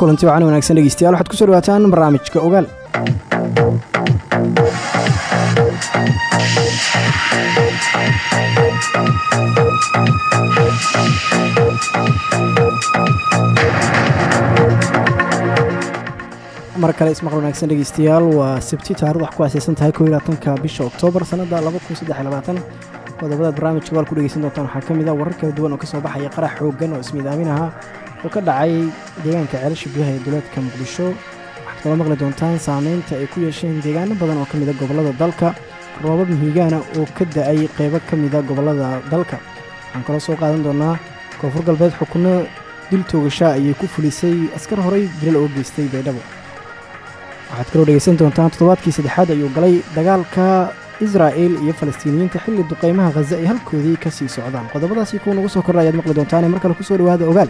kulanti wacan wanaagsan dhegeystayaal. Waxaad ku soo dhawaataan barnaamijka ogaal. Mar kale ismaqal wanaagsan dhegeystayaal waa sabti taarikhdu wax ku aaseysan tahay ko labaatanka bisha oktoobar sanadda qodobadaad barnaamijka ogaal ku dhegeysan doontaan waxaa ka mid a warar kala duwan oo ka soo baxaya qarax xooggan oo ismiidaamin oo ka dhacay deegaanka ceelasha biyaha ee duleedka muqdisho. Waxaad kaloo maqli doontaan saameynta ay ku yeesheen deegaano badan oo ka mida gobollada dalka. Roobab mihigaana oo ka da'ay qeybo ka mida gobollada dalka. Waxaan kaloo soo qaadan doonaa koonfur galbeed xukunno dil toogasha ayay ku fulisay askar horey dilal oo geystay baydhabo waxaad kaloo dhegeysan doontaan toddobaadkii saddexaad ayuu galay dagaalka israa'il iyo falastiiniyiinta xilli duqeymaha khaza ay halkoodii ka sii socdaan. Qodobadaasi kuwa nagu soo kordha ayaad maqli doontaane mar kale ku soo dhawaada ogaal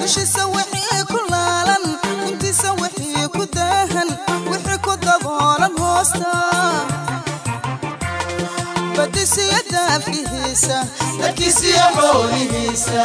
dushiisa wixii ku laalan guntiisa wixii ku daahan wixii ku daboolan hoosta. Badisiya daafihiisa dalkiisiya xoolihiisa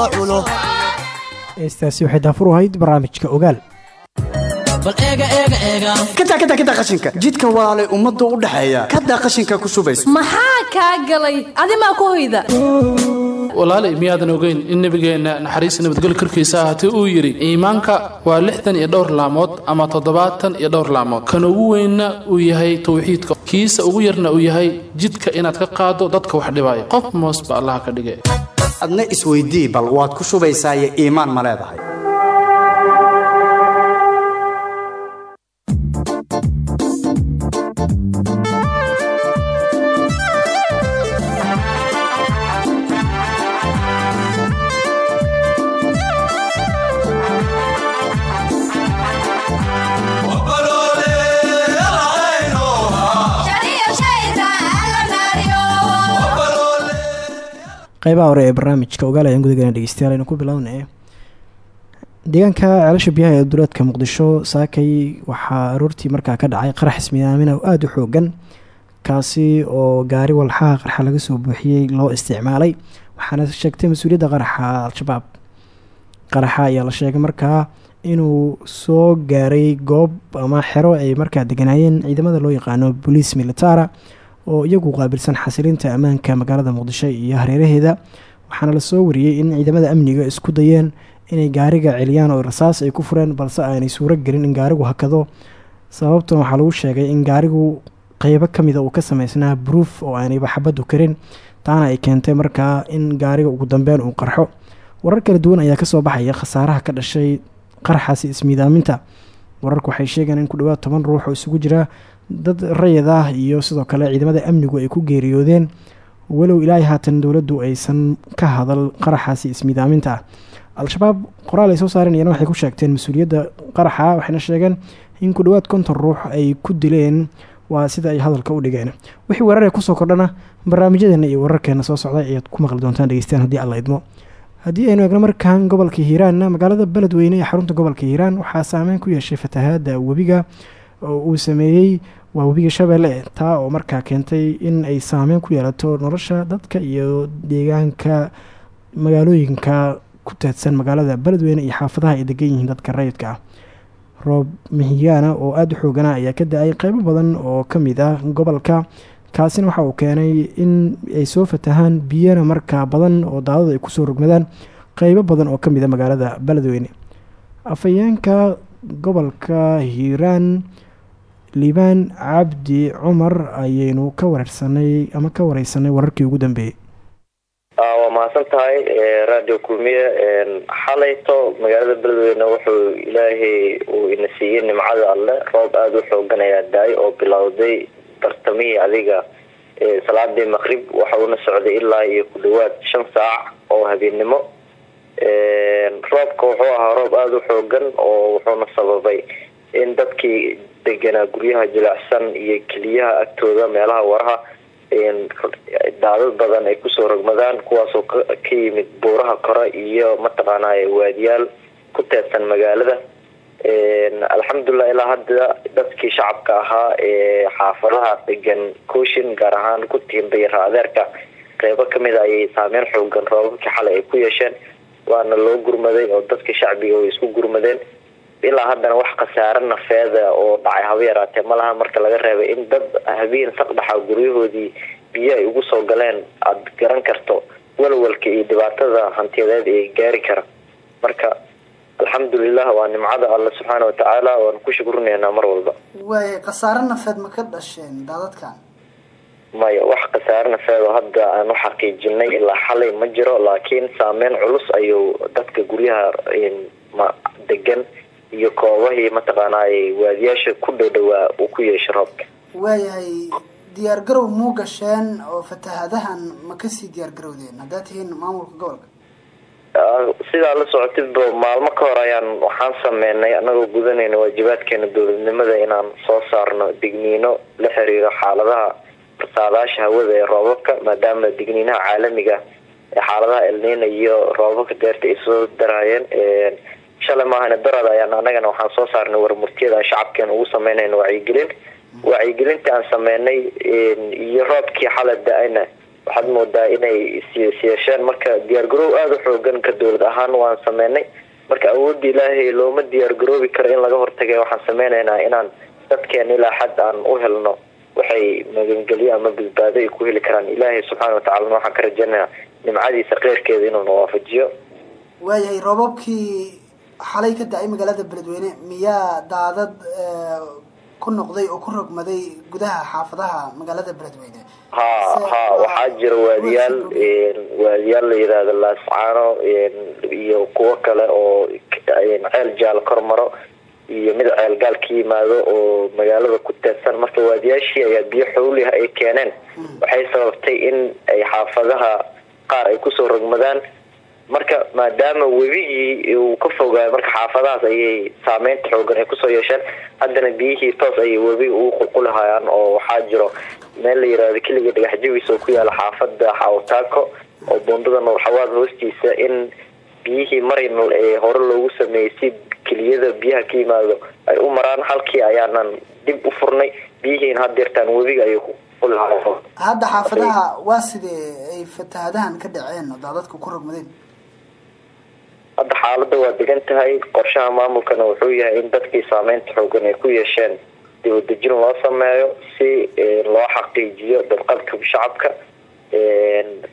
soo culo heestaasi waxay daafur u ahayd barnaamijka ogaal. Bal eega eega eega kada kada kada qashinka. Jidka walaalay ummadda u dhaxeeya kada qashinka ku shubayso. Maxaa kaa galay? Adimaa ku hoyda? Walaalay miyaadan ogeyn in nebigeenna naxariis nabadgel korkiisa ahaatee uu yidhi iimaanka waa lixdan iyo dhowr laamood ama toddobaatan iyo dhowr laamood. Kan ugu weynna uu yahay towxiidka kiisa ugu yarna uu yahay jidka inaad ka qaado dadka wax dhibaya qof moosba allaha ka dhige adna isweydii bal waad ku shubaysaayo iimaan ma leedahay qeybaha hore ee barnaamijka ogaal ayaan gudagalana dhegeystayaal aynu ku bilownay. Deegaanka ceelasha biyaha ee duleedka muqdisho saakay waxaa aroortii markaa ka dhacay qarax ismidaamina oo aada u xoogan kaasi oo gaari walxaha qarxa laga soo buuxiyey loo isticmaalay waxaana sheegtay mas'uuliyadda qaraxa al-shabaab. Qaraxa ayaa la sheegay markaa inuu soo gaaray goob ama xero ay markaa deganaayeen ciidamada loo yaqaano boliis militara oo iyagu qaabilsan xasilinta ammaanka magaalada muqdisho iyo hareeraheeda. Waxaana la soo wariyey in ciidamada amniga isku dayeen inay gaariga celiyaan oo rasaas ay ku fureen balse aanay suuro gelin in gaarigu hakado. Sababtan waxaa lagu sheegay in gaarigu qeybo kamida uu ka sameysnaa bruuf oo aanayba xabadu karin taana ay keentay markaa in gaariga ugu dambeyn uu qarxo. Warar kala duwan ayaa ka soo baxaya khasaaraha ka dhashay qaraxaasi ismiidaaminta. Wararku waxay sheegeen in ku dhawaad toban ruux oo isugu jira dad rayid ah iyo sidoo kale ciidamada amnigu ay ku geeriyoodeen. Walow ilaahay haatan dowladdu aysan ka hadal qaraxaasi ismiidaaminta. Ah al-shabaab qoraal ay soo saareen iyana waxay ku sheegteen mas'uuliyadda qaraxa waxayna sheegeen in ku dhawaad konton ruux ay ku dileen. Waa sida ay hadalka u dhigeen. Wixii weeraree ku soo kordhana barnaamijyadeena iyo wararkeena soo socda ayaad ku maqli doontaan dhegeystaan haddii alla idmo. Haddii aynu eegno markan gobolka hiiraanna magaalada beledweyne ee xarunta gobolka hiiraan waxaa saameyn ku yeeshay fatahaada webiga oo uu sameeyey waa webiga shabeelle taa oo markaa keentay in ay saameyn ku yeelato nolosha dadka iyo deegaanka magaalooyinka ku teedsan magaalada beledweyne iyo xaafadaha ay degan yihiin dadka rayidka ah. Roob mihigaana oo aada u xoogana ayaa ka da'ay qeybo badan oo ka mid ah gobolka kaasina waxa uu keenay in ay soo fatahaan biyana markaa badan oo daadada ay ku soo rogmadaan qeybo badan oo ka mid a magaalada beledweyne. Afhayeenka gobolka hiiraan liibaan cabdi cumar ayaynu ka wareersanay ama ka wareysanay wararkii ugu dambeeyey waa mahadsan tahay radio kulmiye xalayto. Magaalada beledweyne wuxuu ilaahay uu ina siiyey nimcada alle. Roob aada u xoogan ayaa da'ay oo bilowday bartamihii adiga salaadii maqrib. Waxa uuna socday ilaa iyo ku dhawaad shan saac oo habeennimo. Roobka wuxuu ahaa roob aada u xoogan oo wuxuuna sababay in dadkii deganaa guryaha jilicsan iyo keliyaha agtooda meelaha waraha daadad badan ay ku soo rogmadaan kuwaasoo ka yimid buuraha kore iyo mataqaanay waadiyaal ku teedsan magaalada. Alxamdulilah ilaa hadda dadkii shacabka ahaa ee xaafadaha degan kooshin gaar ahaan ku tiimbay raadeerka qeybo ka mid a ayay saameyn xoogan roobabkii xalay ay ku yeesheen waana loo gurmaday oo dadka shacbiga way isku gurmadeen ilaa haddana wax khasaare nafeeda oo dhacay haba yaraatee malaha marka laga reebay in dad habeen saqdhaxa guryahoodii biyo ay ugu soo galeen aada garan karto walwalka iyo dhibaatada hantiyadeed ee gaari kara. Marka alxamdulilah waa nimcada alle subxaana watacaala waanu ku shukrineynaa mar walba. Waay khasaare nafeed ma ka dhasheen daadadkan? Maya wax khasaare nafeed oo hadda aan u xaqiijinay ilaa xalay ma jiro laakiin saameyn culus ayuu dadka guryaha ma degan iyo koobahii mataqaanay waadiyaasha ku dhowdhowaa uu ku yeeshay roobka. Waayahay diyaar garow muu gasheen oo fatahadahan ma ka sii diyaar garowdeen? Tihiin maamulka gobolka. Sidaa la socotidba maalmo ka hor ayaan waxaan sameynay anagoo gudanayna waajibaadkeena dowladnimada inaan soo saarno digniino la xiriiro xaaladaha saadaasha hawada ee roobabka maadaama digniinaha caalamiga ee xaaladaha elnina iyo roobabka deerta ay soo darayeen shalay maahane darad ayaan anagana waxaan soo saarnay warmurtiyada shacabkeena ugu sameynayno wacyigelin. Wacyigelinta aan sameynay iyo roobkii xala da'ayna waxaad moodaa inay isyeesheen marka diyaargaroow aada u xoogan ka dowlad ahaan waan sameynay. Marka awoodda ilaahay looma diyaargaroobi karo in laga hortagay waxaan sameyneynaa inaan dadkeena ilaa xad aan u helno. Waxay magangelyo ama badbaado ay ku heli karaan. Ilaahay subxaana watacalana waxaan ka rajeynaya nimcadiisa keyrkeeda inuuna waafajiyo. Waayahay roobabkii xalay ka da'ay magaalada beledweyne miyaa daadad ku noqday oo ku rogmaday gudaha xaafadaha magaalada beledweyne? Ha ha waxaa jira waadiyaal waadiyaal la yidhaahdo laascaano iyo kuwo kale oo ceel jaal kor maro iyo mid ceel gaal ka yimaado oo magaalada ku teedsan. Marka waadiyaashii ayaa biyo xowliha ay keeneen. Waxay sababtay in ay xaafadaha qaar ay ku soo rogmadaan marka maadaama webigii uu ka fogaayo marka xaafadahaas ayay saameynta xoogan ay ku soo yeesheen haddana biyihii toos ayay webiga ugu qulqulahayaan oo waxaa jiro meel la yiraahdo keliga dhagax jabis oo ku yaalla xaafada xawtaako oo buundada nuurxawaad hoostiisa in biyihii marin hore loogu sameeyey si keliyada biyaha ka yimaado ay u maraan halkii ayaanan dib u furnay biyihiina hadeertaan webiga ayay qulqulahayan hadda xaafadaha waa sidee ay fatahadahan ka dhaceen daadadka ku rogmadeen hadda xaalada waa degan tahay. Qorshaha maamulkana wuxuu yahay in dadkii saameynta xoogan ay ku yeesheen dibadejin loo sameeyo si loo xaqiijiyo dabqabka shacabka.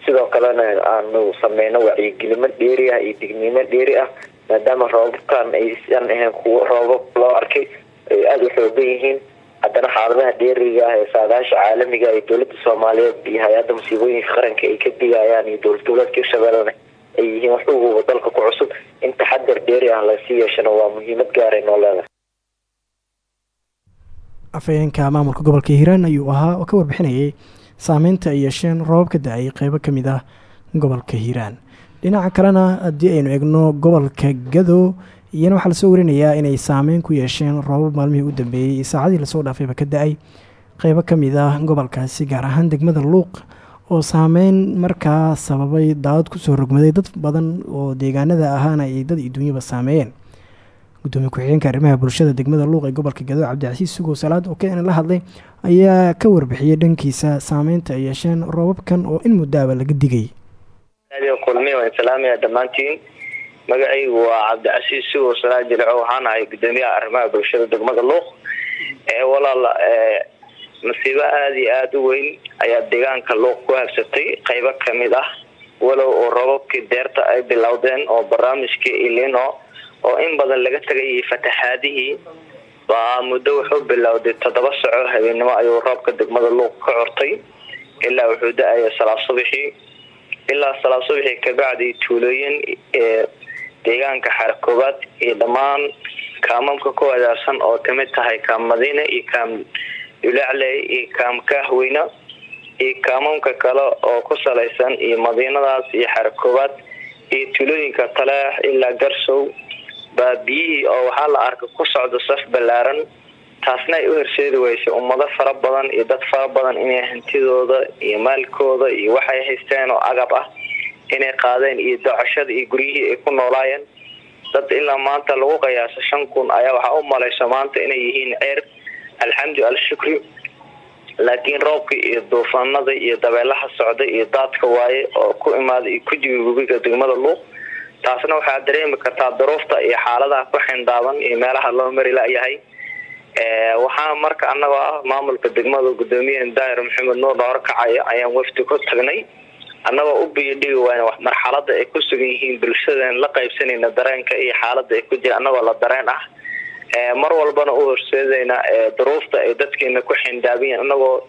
Sidoo kalena aanu sameyno wacyigelimo dheeri ah iyo dignimo dheeri ah maadaama roobabkan aysan ahayn kuwo roobab loo arkay ay aada u xoogan yihiin. Haddana xaaladaha dheeriga ah ee saadaasha caalamiga ee dowladda soomaaliyeed iyo hay'adda musiibooyinka qaranka ay ka digayaan iyo dowlad goboleedka hirshabeellena ay yihiin wax uguba dalka ku cusub. In taxadar dheeri ah la sii yeeshana waa muhiimad gaaray noo leedahay. Afhayeenka maamulka gobolka hiiraan ayuu ahaa oo ka warbixinayay saameynta ay yeesheen roobab ka da'ay qeybo ka mid ah gobolka hiiraan. Dhinaca kalena haddii aynu egno gobolka gado iyana waxaa la soo warinayaa inay saameyn ku yeesheen roobab maalmihii u dambeeyey saacadii la soo dhaafayba ka da'ay qeybo ka mid ah gobolkaasi gaar ahaan degmada luuq oo saameyn markaa sababay daadad ku soo rogmaday dad badan oo deegaanada ahaana ay dad iyo saameeyeen. Gudoomiye ku-xigeenka arrimaha bulshada degmada luuq ee gobolka gado cabdicasiis sugow salaad oo kena la hadlay ayaa ka warbixiyey dhankiisa saameynta ay yeesheen roobabkan oo in muddaaba laga digay. Dhammaantiin magacaygu waa cabdicasiis sugow salaad jilco waxaan ahay gudoomiyaha arrimaha bulshada degmada luuq walaal masiibo aada iyo aada u weyn ayaa deegaanka luuq ku habsatay qeybo ka mid ah walow oo roobabkii deerta ay bilowdeen oo barnaamijkii ilino oo in badan laga tegay fataxaadihii baa muddo wuxuu bilowday toddoba soco habeennimo ayuu roobka degmada luuq ka cortay. Ilaa wuxuu da'aya salaad subixii ilaa salaad subixii kabacdi tuulooyin ee deegaanka xara koobaad iyo dhammaan kaamamka ku wadaarsan oo ka mid tahay kaam madiine iyo kaam ulacley iyo kaam kahweyne iyo kaamamka kale oo ku salaysan iyo madiinadaas iyo xara koobaad iyo tuulooyinka taleex ilaa garsow. Baa oo waxaa la arkay ku socda saf ballaaran taasna ay u horseedi weysay ummado fara badan iyo dad fara badan inay hantidooda iyo maalkooda iyo waxay haysteen oo agab ah inay qaadeen iyo docashada iyo guryihii ay ku noolaayeen dad ilaa maanta lagu qiyaaso shan kun ayaa waxaa u malaysa maanta inay yihiin ceer alxamdu alshukri laakiin roobkii iyo duufaanada iyo dabeelaha socday iyo daadka waaye oo ku imaaday kujiga webiga degmada luuq taasna waxaa dareemi kartaa duruufta iyo xaaladaha ku xindaaban iyo meelaha loo mari layahay. Waxaa marka anagoo ah maamulka degmada gudoomiyaha daahir maxamed nuur horkacaya ayaan wafdi ku tagnay. Annagoo u biyodhigi wayn marxalada ay ku sugan yihiin bulshadan la qaybsanayna dareenka iyo xaalada ay ku jira annagoo la dareen ah mar walbana u horseedayna duruufta ay dadkeena ku xindaabiyen annagoo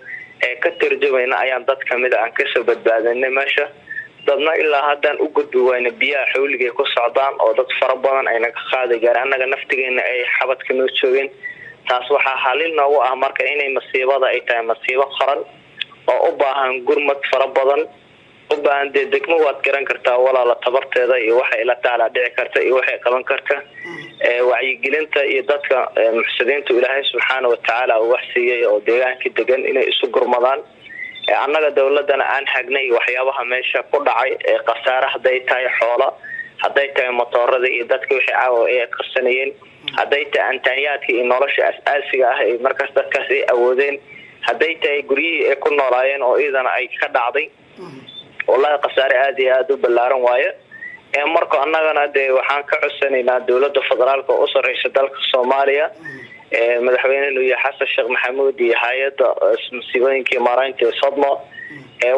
ka tarjumayna ayaan dad ka mid a aan ka soo badbaadinay meesha. Dadna ilaa haddaan u gudbi wayna biyaha xawligay ku socdaan oo dad fara badan ayna ka qaadi gaar annaga naftigeena ay xabadka noo joogeen. Taas waxaa halil noogu ah marka inay masiibada ay tahay masiibo qoran oo u baahan gurmad fara badan u baahan dee degmo waad garan kartaa walaala tabarteeda iyo waxay la taalaa dhici karta iyo waxay qaban karta. Wacyigelinta iyo dadka muxsiniinta ilaahay subxaana watacaala uu wax siiyay oo deegaankii degan inay isu gurmadaan. Annaga dowladana aan hagnay waxyaabaha meesha ku dhacay ee khasaare hadday tahay xoola hadday tahay matoorada iyo dadka wixii caawa ay qarsanayeen hadday tahay antaanyaadka iyo nolosha as-aasiga ah ee markaas dadkaas ay awoodeen hadday tahay guryihii ay ku noolaayeen oo iyadana ay ka dhacday wallahi khasaare aada iyo aada u ballaaran waaye marka annagana dee waxaan ka codsanaynaa dowladda federaalka oo u sareysa dalka soomaaliya. Madaxweyne nuuye xasan sheekh maxamuud iyo hay'adda musiibooyinkii maaraynta ee sodmo.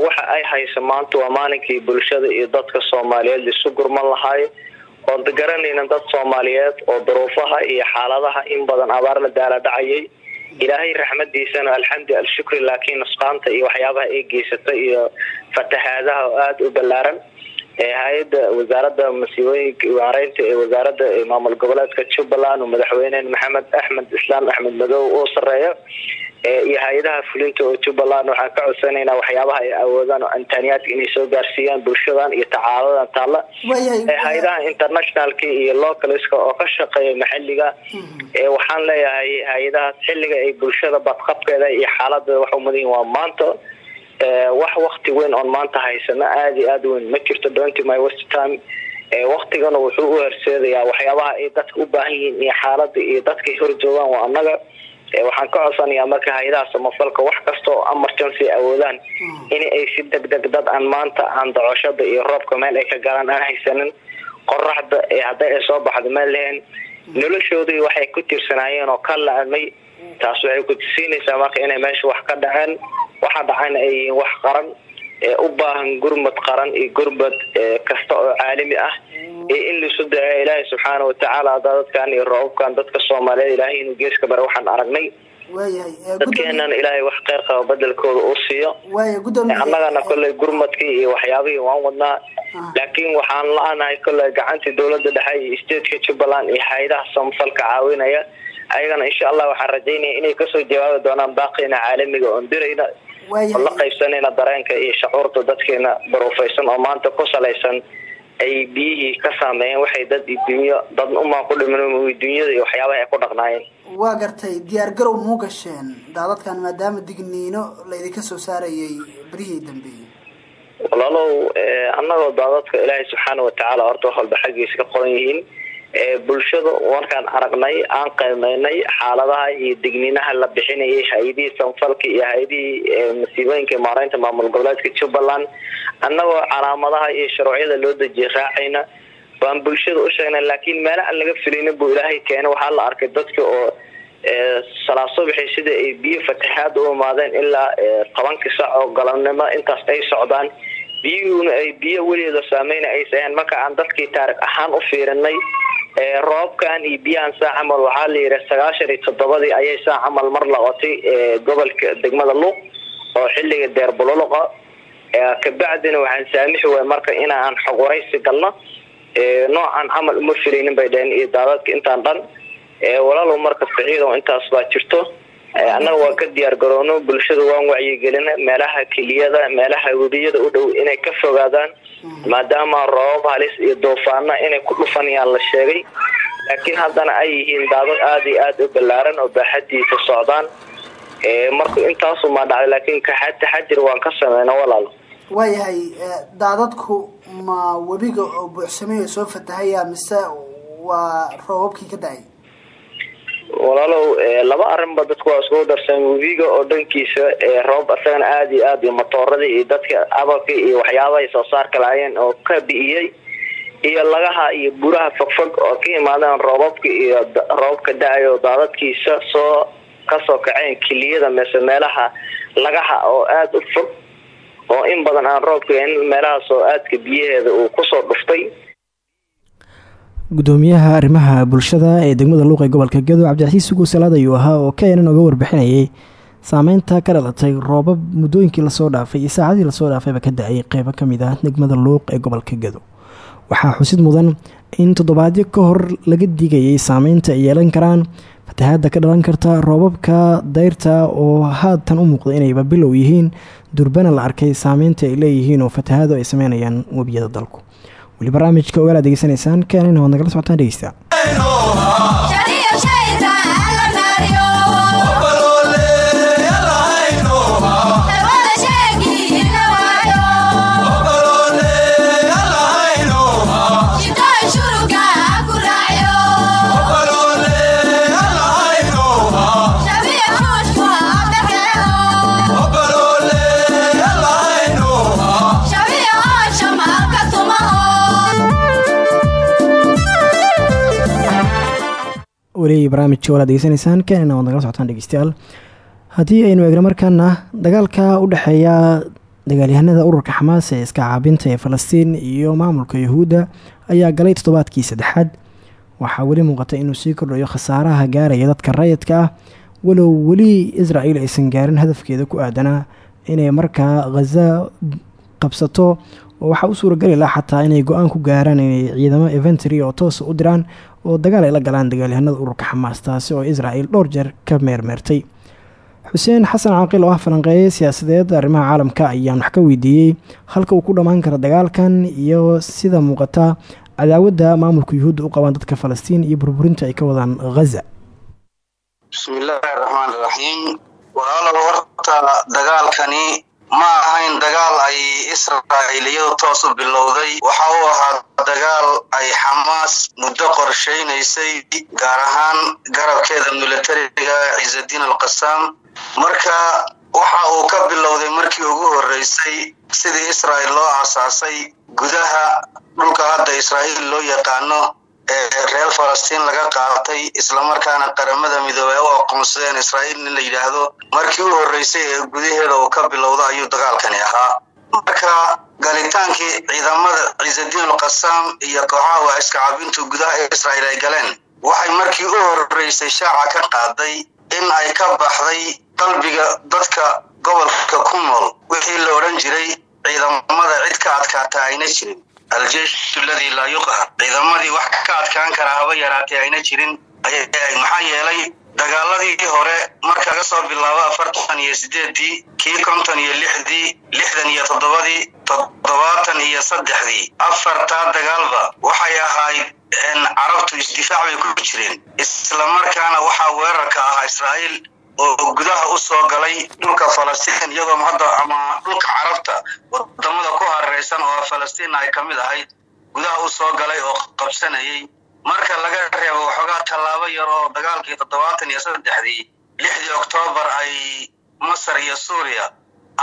Waxa ay hayso maanta waa maalinkii bulshada iyo dadka soomaaliyeed isu gurman lahaay. Oon garanayna dad soomaaliyeed oo duruufaha iyo xaaladaha in badan abaar la daala dhacayay ilaahay raxmadiisana alxamdu alshukri laakiin nusqaanta iyo waxyaabaha ay geysata iyo fatahaadaha oo aada u ballaaran. Hay'ada wasaarada masiibooyinka maareynta ee wasaarada maamul goboleedka jubbaland madaxweyne maxamed axmed islaam axmed madow uu sareeyo iyo hay'adaha fulinta oo jubbaland waxaan ka codsanaynaa waxyaabaha ay awoodaan oo antaaniyaadka inay soo gaarsiiyaan bulshadan iyo tacaaladan taalla. Hay'adaha internationalka iyo localska oo ka shaqeeya maxaliga waxaan leeyahay hay'adahaas xilliga ay bulshada badqabkeeda iyo xaaladeeda wax umudan waa maanta wax wakti weyn oon maanta haysano aada iyo aada weyn ma jirto donty my west time? Waktigana wuxuu u horseedayaa waxyaabaha ay dadka u baahan yihiin iyo xaalada iyo dadkay horjoogaan waa annaga waxaan ka codsanayaa marka hay'adaha samafalka wax kasta oo emergency awoodaan in ay si deg deg dad aan maanta aan dacoshada iyo roobka meel ay ka galaan aan haysanin qoraxda hadday ay soo baxdo meel lehen noloshoodii waxay ku tirsanaayeen oo ka la-amay taas waxay ku tusiinaysaa marka inay meesha wax ka dhaceen waxa dhacayna ay yihiin wax qaran ee u baahan gurmad qaran iyo gurmad kasta oo caalami ah iyo in laisu daceeyo ilaahay subxaana watacaala dadkan iyo roobabkan dadka soomaaliyeed ilaahay inuu geeska bare waxaan aragnay. Dadkeenana ilaahay wax kheyr qaba bedelkooda uu siiyo. Annagana kolley gurmadkii iyo waxyaabihii waan wadnaa. Laakiin waxaan la'aanahay kolley gacantii dowladda dhexe iyo stateka jubbaland iyo hay'adaha samafalka caawinaya. Ayagana insha allah waxaan rajaynaya inay ka soo jawaabi doonaan baaqina caalamiga oon dirayna oo la qaybsanayna dareenka iyo shacuurta dadkeena baruufaysan oo maanta ku salaysan ay biyihii ka saameeyeen waxay dad dunyo dad umaan ku dhimin dunyada iyo waxyaabaha ay ku dhaqnaayeen. Waa gartay diyaar garow muu gasheen daadadkan maadaama digniino laydinka soo saarayay berihii dambeeyey walaalow annagoo daadadka ilaahay subxaana watacaala horta wax walba xaggiisa ka qoran yihiin bulshada markaan aragnay aan qiimeynay xaaladaha iyo digniinaha la bixinayay hay'adihii sanfalka iyo hay'adihii masiibooyinka maareynta maamul goboleedka jubbaland. Annagoo calaamadaha iyo shuruucyada loo dejiyay raacayna baan bulshada u sheegnay laakiin meela aan laga filinin buu ilaahay keenay. Waxaa la arkay dadka oo salaasubaxi sida ay biyo fatahaad u imaadeen ilaa tobankii sac oo galabnimo. Intaas ay socdaan biyuhuna ay biyo weligeeda saameyna aysa ahayn marka aan dadkii taarikh ahaan u fiirinay roobkan iyo biyahan saa camal waxaa la yidhi sagaashan iyo toddobadii ayay saa camal mar laqotay gobolka degmada luuq oo xilliga deer bululuqa kabacdina waxaan saamixi way marka inaan xogwaraysi galno. Noocan camal uma filaynin bay dhaheen iyo daadadka intaan dhan. Walaalow marka saciido intaas baa jirto annaga waa ka diyaar garoono bulshada waan wacyigelina meelaha keliyada meelaha webiyada u dhow inay ka fogaadaan maadaama roobab halis iyo doofaana inay ku dhufanayaan la sheegay. Laakiin haddana ay yihiin daadad aada iyo aada u ballaaran oo baaxadiisa socdaan. Marka intaasumaa dhacday laakiin taxadir waan ka sameyna walaal. Waayahay daadadku ma webiga oo buuxsamay oo soo fatahaya mise waa roobabkii ka da'ay walaalow laba arrinba dadku waa iskugu darsan webiga oo dhankiisa roob isagana aada iyo aada iyo matooradii iyo dadka abalka iyo waxyaabahay soo saarka lahaayeen oo ka bi'iyey iyo lagaha iyo buraha fogfog oo ka imaadeen roobabka iyo roobka da'ayo daadadkiisa soo ka soo kaceen keliyada mise meelaha lagaha oo aada u fog oo in badan aan roobka meelahaas oo aadka biyaheeda uu ku soo dhuftay gudoomiyaha arrimaha bulshada ee degmada luuq ee gobolka gedo cabdicasiis sugo salaad ayuu ahaa oo keenan oga warbixinayay. Saameynta ka dhalatay roobab muddooyinkii la soo dhaafay iyo saacadii la soo dhaafayba ka da'ay qeybo ka mid ah degmada luuq ee gobolka gedo waxaa xusid mudan in toddobaadyo ka hor laga digayay saameynta ay yeelan karaan fatahaada ka dhalan karta roobabka dayrta oo haatan u muuqda inayba bilow yihiin durbana la arkay saameynta ay leeyihiin oo fatahaado ay sameynayaan webiyada dalku weli barnaamijka ogaala degeysanaysaan keenana waad nagala socotaan dhegeysta weli barnaamijka walaad degeysanaysaan keenina waad nagala socotaan dhegeystayaal. Haddii aynu eegno markaana dagaalka u dhexeeya dagaalyahanada ururka xamaas ee iska caabinta ee falastiin iyo maamulka yuhuudda ayaa galay toddobaadkii saddexaad. Waxaa weli muuqata inuu sii kordhayo khasaaraha gaaraya dadka rayidka ah. Walow weli israel aysan gaarin hadafkeeda ku aadanaa inay markaa khaza qabsato oo waxaa u suurageli laha xataa inay go'aan ku gaaraan inay ciidamo eventry oo toosa u diraan oo dagaal ay la galaan dagaalyahanada ururka xamaas taasi oo israel dhowr jeer ka meermeertay. Xuseen xasan caaqil oo ah falanqeeye siyaasadeed arrimaha caalamka ayaan wax ka weydiiyey halka uu ku dhammaan karo dagaalkan iyo sida muuqata cadaawadda maamulka yuhuudda u qabaan dadka falastiin iyo burburinta ay ka wadaan ghaza bismillaahi raxmaan raxiim walaalow horta dagaalkani ma ahayn dagaal ay israa'iiliyadu toos u bilowday. Waxa uu ahaa dagaal ay xamaas muddo qorshaynaysay gaar ahaan garabkeeda militariga ciisadiin alqasaam marka waxa uu ka bilowday markii ugu horreysay sidii israa'il loo aasaasay gudaha dhulka hadda israa'iil loo yaqaano reer falastiin laga qaatay islamarkaana qaramada midoobey u aqoonsadeen israa'iil in la yidhaahdo markii u horreysay ee gudaheeda uu ka bilowda ayuu dagaalkani ahaa. Marka galitaankii ciidamada ciisadiin alqasaam iyo kooxaha waa iska cabintu gudaha israa'iil ay galeen waxay markii u horreysay shaaca ka qaaday in ay ka baxday qalbiga dadka gobolka ku nool wixii la odhan jiray ciidamada cid ka adkaata ayna jirin aljeeshu aladii laa yuqhar ciidamadii wax ka adkaan karaa haba yaraatee ayna jirin. Maxaa yeelay dagaaladii hore marka laga soo bilaabo afartan iyo sideedii kii konton iyo lixdii lixdan iyo toddobadii toddobaatan iyo saddexdii afartaa dagaalba waxay ahayd carabtu isdifaac bay ku jireen. Islamarkaana waxaa weerarka ahaa israa'iil oo gudaha u soo galay dhulka falastiin iyadoo hadda ama dhulka carabta waddamada ku hareeraysan oo falastiin ay ka mid ahayd gudaha u soo galay oo qabsanayay. Marka laga reebo waxoogaa tallaabo yar oo dagaalkii toddobaatan iyo saddexdii lixdii oktoobar ay masar iyo suuriya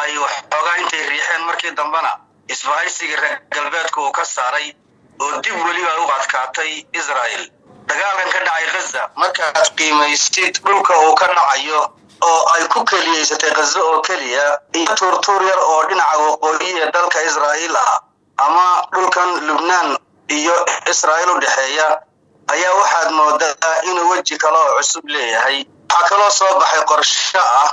ay waxoogaa intay riixeen. Markii dambena isbahaysigii reer galbeedka uu ka saaray oo dib weliba u adkaatay israa'el dagaalkan ka dhacay ghaza markaad qiimaysid dhulka uu ka dhacayo oo ay ku keliyaysatay ghaza oo keliya iyo tuurtuur yar oo dhinaca waqooyi ee dalka israa'iil ah ama dhulkan lubnaan iyo israa'iil u dhexeeya ayaa waxaad moodaa inuu weji kale oo cusub leeyahay. Waxaa kaloo soo baxay qorsho ah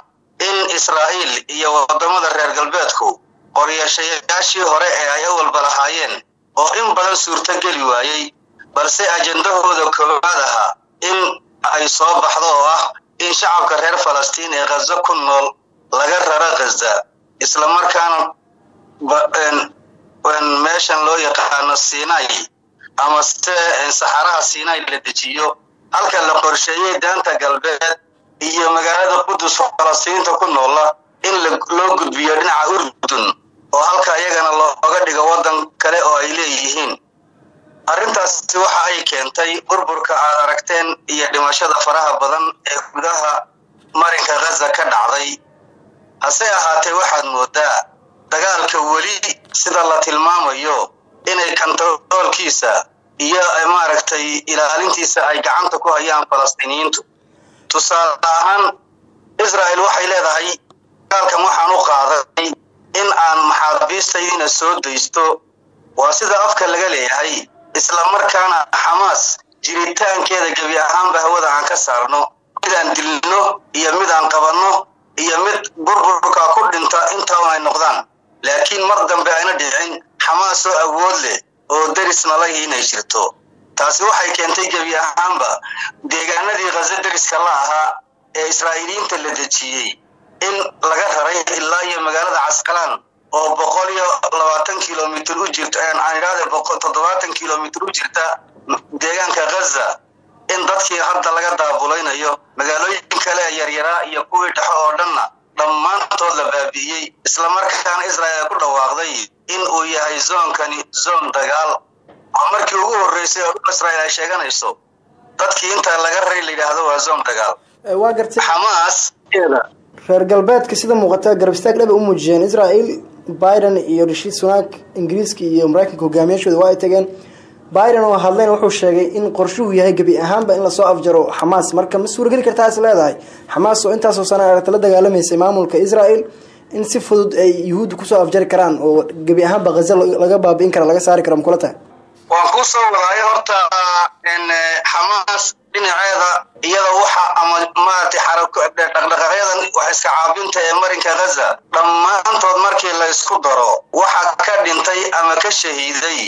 in israa'iil iyo waddamada reer galbeedku qoryashayaashii hore ee ay awalba lahaayeen oo in badan suurtogeli waayey balse ajendahooda koowaad ahaa in ay soo baxdo oo ah in shacabka reer falastiin ee khaza ku nool laga raro khaza islamarkaana meeshan loo yaqaano sinai ama se saxaraha sinai la dejiyo. Halka la qorsheeyey daanta galbeed iyo magaalada qudus falastiinta ku noola in loo gudbiyo dhinaca urdun oo halka iyagana looga dhigo waddan kale oo ay leeyihiin arrintaasi waxa ay keentay burburka aad aragteen iyo dhimashada faraha badan ee gudaha marinka khaza ka dhacday. Hase ahaatee waxaad moodaa dagaalka weli sida la tilmaamayo inay kantaroolkiisa iyo maaragtay ilaalintiisa ay gacanta ku hayaan falastiiniyiintu. Tusaale ahaan israa'el waxay leedahay dagaalkan waxaan u qaaday in aan maxaabiistaydiina soo daysto. Waa sida afka laga leeyahay islamarkaana xamaas jiritaankeeda gebi ahaanba hawada aan ka saarno. Midaan dilno iyo mid aan qabanno iyo mid burburka ku dhinta intaun ay noqdaan. Laakiin mar dambe ayna dhicin xamaas oo awood leh oo deris nalahi inay jirto. Taasi waxay keentay gebi ahaanba deegaanadii khaza deriska la ahaa ee israa'iiliyiinta la dejiyey in laga raray ilaa iyo magaalada casqalaan oo boqol iyo labaatan kilomitr u jirta aan idhahde toddobaatan kilomitr u jirta deegaanka khaza in dadkii hadda laga daabulaynayo magaalooyin kale ee yaryaraa iyo kuwii dhexo oo dhanna dhammaantood la baabi'iyey islamarkaana israel ay ku dhawaaqday in uu yahay zoonkani zoon dagaal. Oo markii ugu horreysay oo israel ay sheeganayso dadkii inta laga raray la yidhaahdo waa zoon dagaal. Xamaas reer galbeedka sida muuqata garab istaag dhaba u muujiyeen israel biden iyo rashiid sunaak ingiriiska iyo maraykanka hogaamiyaashooda waa ay tageen. Biden oo hadlayna wuxuu sheegay in qorshuhu yahay gebi ahaanba in la soo afjaro xamaas marka ma suurageli kartaa is leedahay? Xamaas oo intaasoo sana aragta la dagaalamaysay maamulka israel in si fudud ay yuhuudda ku soo afjari karaan oo gebi ahaanba haza laga baabi'in kara laga saari karo makula tahay? Waan ku soo wadaayo horta xamaas dhinaceeda iyada waxa ama maaragtay dhaqdhaqaaqyadan wax iska caabinta ee marinka ghaza dhammaantood markii la isku daro waxa ka dhintay ama ka shahiiday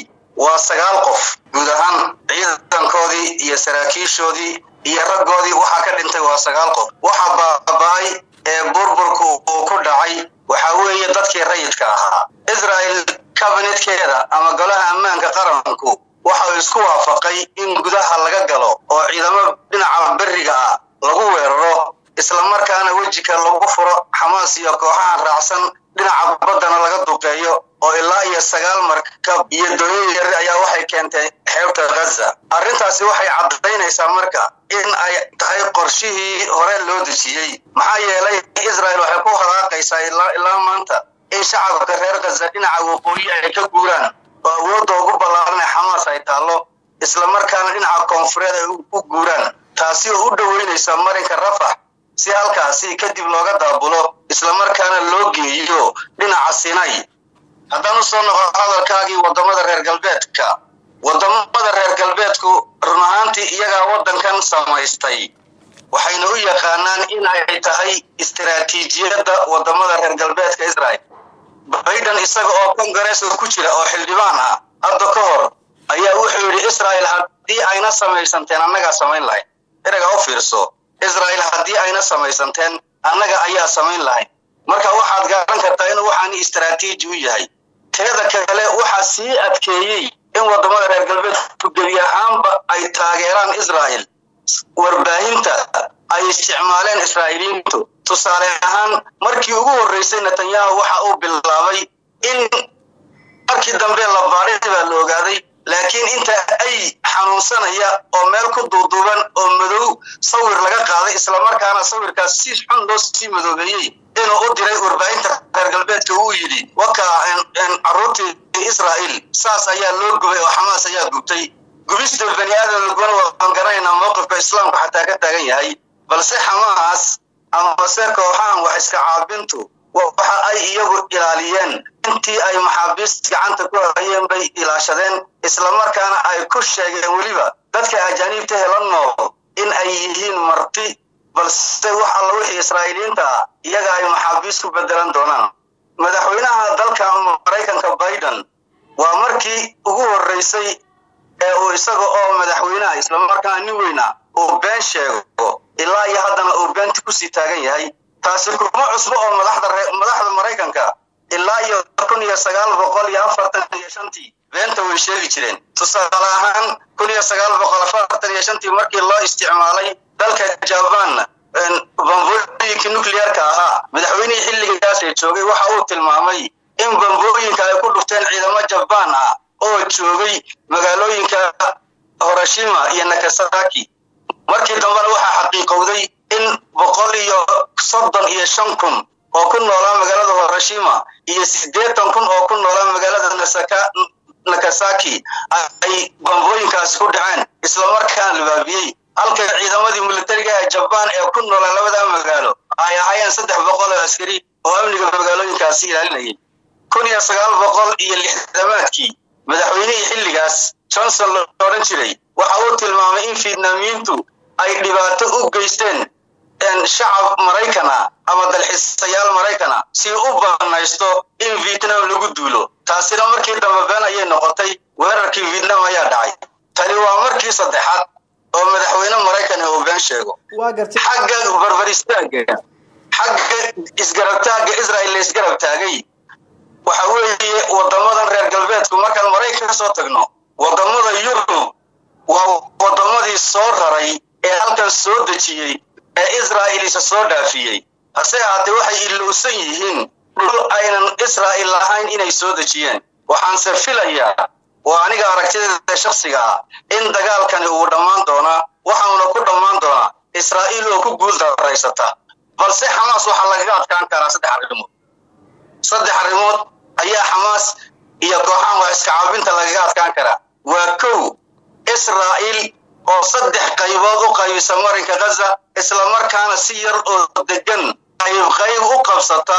waa sagaal qof guud ahaan ciidankoodii iyo saraakiishoodii iyo raggoodii waxaa ka dhintay waa sagaal qof. Waxa baaba-ay ee burburku uu ku dhacay waxa weeye dadkii rayidka ahaa israel kabinetkeeda ama golaha ammaanka qaranku waxa uu isku waafaqay in gudaha laga galo oo ciidamo dhinaca beriga ah lagu weeraro islamarkaana wejika lagu furo xamaas iyo kooxahan raacsan dhinaca baddana laga duqeeyo oo ilaa iyo sagaal markab iyo dooyin yar ayaa waxay keentay xeebta ghaza arrintaasi waxay caddaynaysaa marka in ay tahay qorshihii hore loo dejiyey. Maxaa yeelay israel waxay ku hadaaqaysaa ilaa maanta in shacabka reer ghaza dhinaca waqooyi ay ka guuraan oo awoodda ugu ee xamaas ay taallo islamarkaana dhinaca koonfureed ay u guuraan. Taasi oo u dhoweynaysa marinka rafax si halkaasi kadib looga daabulo islamarkaana loo geeyo dhinaca sinay haddaan u soo noqo hadalkaagii waddamada reer galbeedka waddamada reer galbeedku run ahaantii iyagaa waddankan samaystay. Waxayna u yaqaanaan in ay tahay istiraatiijiyadda waddamada reer galbeedka israel biden isaga oo kongareeska ku jira oo xildhibaan ah hadda ka hor ayaa wuxuu yidhi israel haddii ayna samaysanteen annagaa samayn lahayn. Erega u fiirso israel haddii ayna samaysanteen annaga ayaa samayn lahayn. Marka waxaad garan kartaa inuu waxaani istaraatiiji u yahay. Teeda kale waxaa sii adkeeyey in waddamada reer galbeedku gebi ahaanba ay taageeraan israel warbaahinta ay isticmaaleen israa'iiliyiintu tusaale ahaan markii ugu horreysay netanyahu waxa uu bilaabay in markii dambe la baadhay baa la ogaaday laakiin inta ay xanuunsanaya oo meel ku duuduuban oo madow sawir laga qaaday islamarkaana sawirkaas si xun loo sii madoobeeyey inuu u diray warbaahinta reer galbeedka uu yidhi waka caruurtii israa'iil saas ayaa loo gubay oo xamaas ayaa gubtay. Gubista bani aadam waan garanaynaa mowqifka islaamku xataa ka taagan yahay. Balse xamaas amase kooxahan wax iska caabintu waxa ay iyagu ilaaliyeen. Intii ay maxaabiist gacanta ku hayeen bay ilaashadeen. Islamarkaana ay ku sheegeen weliba dadka ajaaniibta hela nool in ay yihiin marti balse wax alla wixii israa'iiliyiinta ah iyaga ay maxaabiist ku bedelan doonaan. Madaxweynaha dalka maraykanka biden waa markii ugu horreysay ee uu isaga oo madaxweynaha islamarkaana nin weyna uu been sheego. Ilaa iyo haddana uu beenti ku sii taagan yahay taasi kuma cusbo oo madaxda maraykanka ilaa iyo kun iyo sagaal boqol iyo afartan iyo shantii beenta way sheegi jireen. Tusaale ahaan kun iyo sagaal boqol afartan iyo shantii markii loo isticmaalay dalka jaban bambooyinkii nuclearka ahaa madaxweynihii xilligaasee joogay waxa uu tilmaamay in bambooyinka ay ku dhufteen ciidamo jabaan ah oo joogay magaalooyinka horoshima iyo nakasaki markii dambena waxaa xaqiiqowday in boqol iyo soddon iyo shan kun oo ku noolaa magaalada horoshima iyo siddeetan kun oo ku noolaa magaalada nakasaki ay bambooyinkaasi ku dhaceen islamarkaana labaabiyey halka ciidamadii militariga ee jabaan ee ku noolaa labada magaalo ay ahaayeen saddex boqol oo askari oo amniga magaalooyinkaasi ilaalinayay. Kun iyo sagaal boqol iyo lixdamaadkii madaxweynihii xilligaas johnson la odhan jiray waxa uu tilmaamay in fietnamiyiintu ay dhibaato u geysteen shacab maraykana ama dalxiisayaal maraykana si u banaysto in vietnam lagu duulo. Taasina markii dambe been ayay noqotay weerarkii vietnam ayaa dhacay. Tani waa markii saddexaad oo madaxweyne maraykan uu been sheego. Xagga barbaristaaga xagga isgarabtaaga israel la isgarab taagay waxa weeye wadamadan reer galbeedku markaan maraykan ka soo tagno waddamada yurub waa wadamadii soo raray ee halkan soo dejiyey ee israa'il isa soo dhaafiyey. Hase ahaatee waxay ilowsan yihiin dhul aynan israa'il lahayn inay soo dejiyeen. Waxaanse filayaa waa aniga aragtideeda shakhsiga ah in dagaalkani uu dhammaan doonaa waxauna ku dhammaan doonaa israa'iil oo ku guul daraysata balse xamaas waxaa lagaga adkaan karaa saddex arrimood. Saddex arrimood ayaa xamaas iyo kooxahan waa iska lagaga adkaan karaa. Waa kow israa'iil oo saddex qaybood u qaybisa marinka ghaza islamarkaana si yar oo degan qayb qayb u qabsata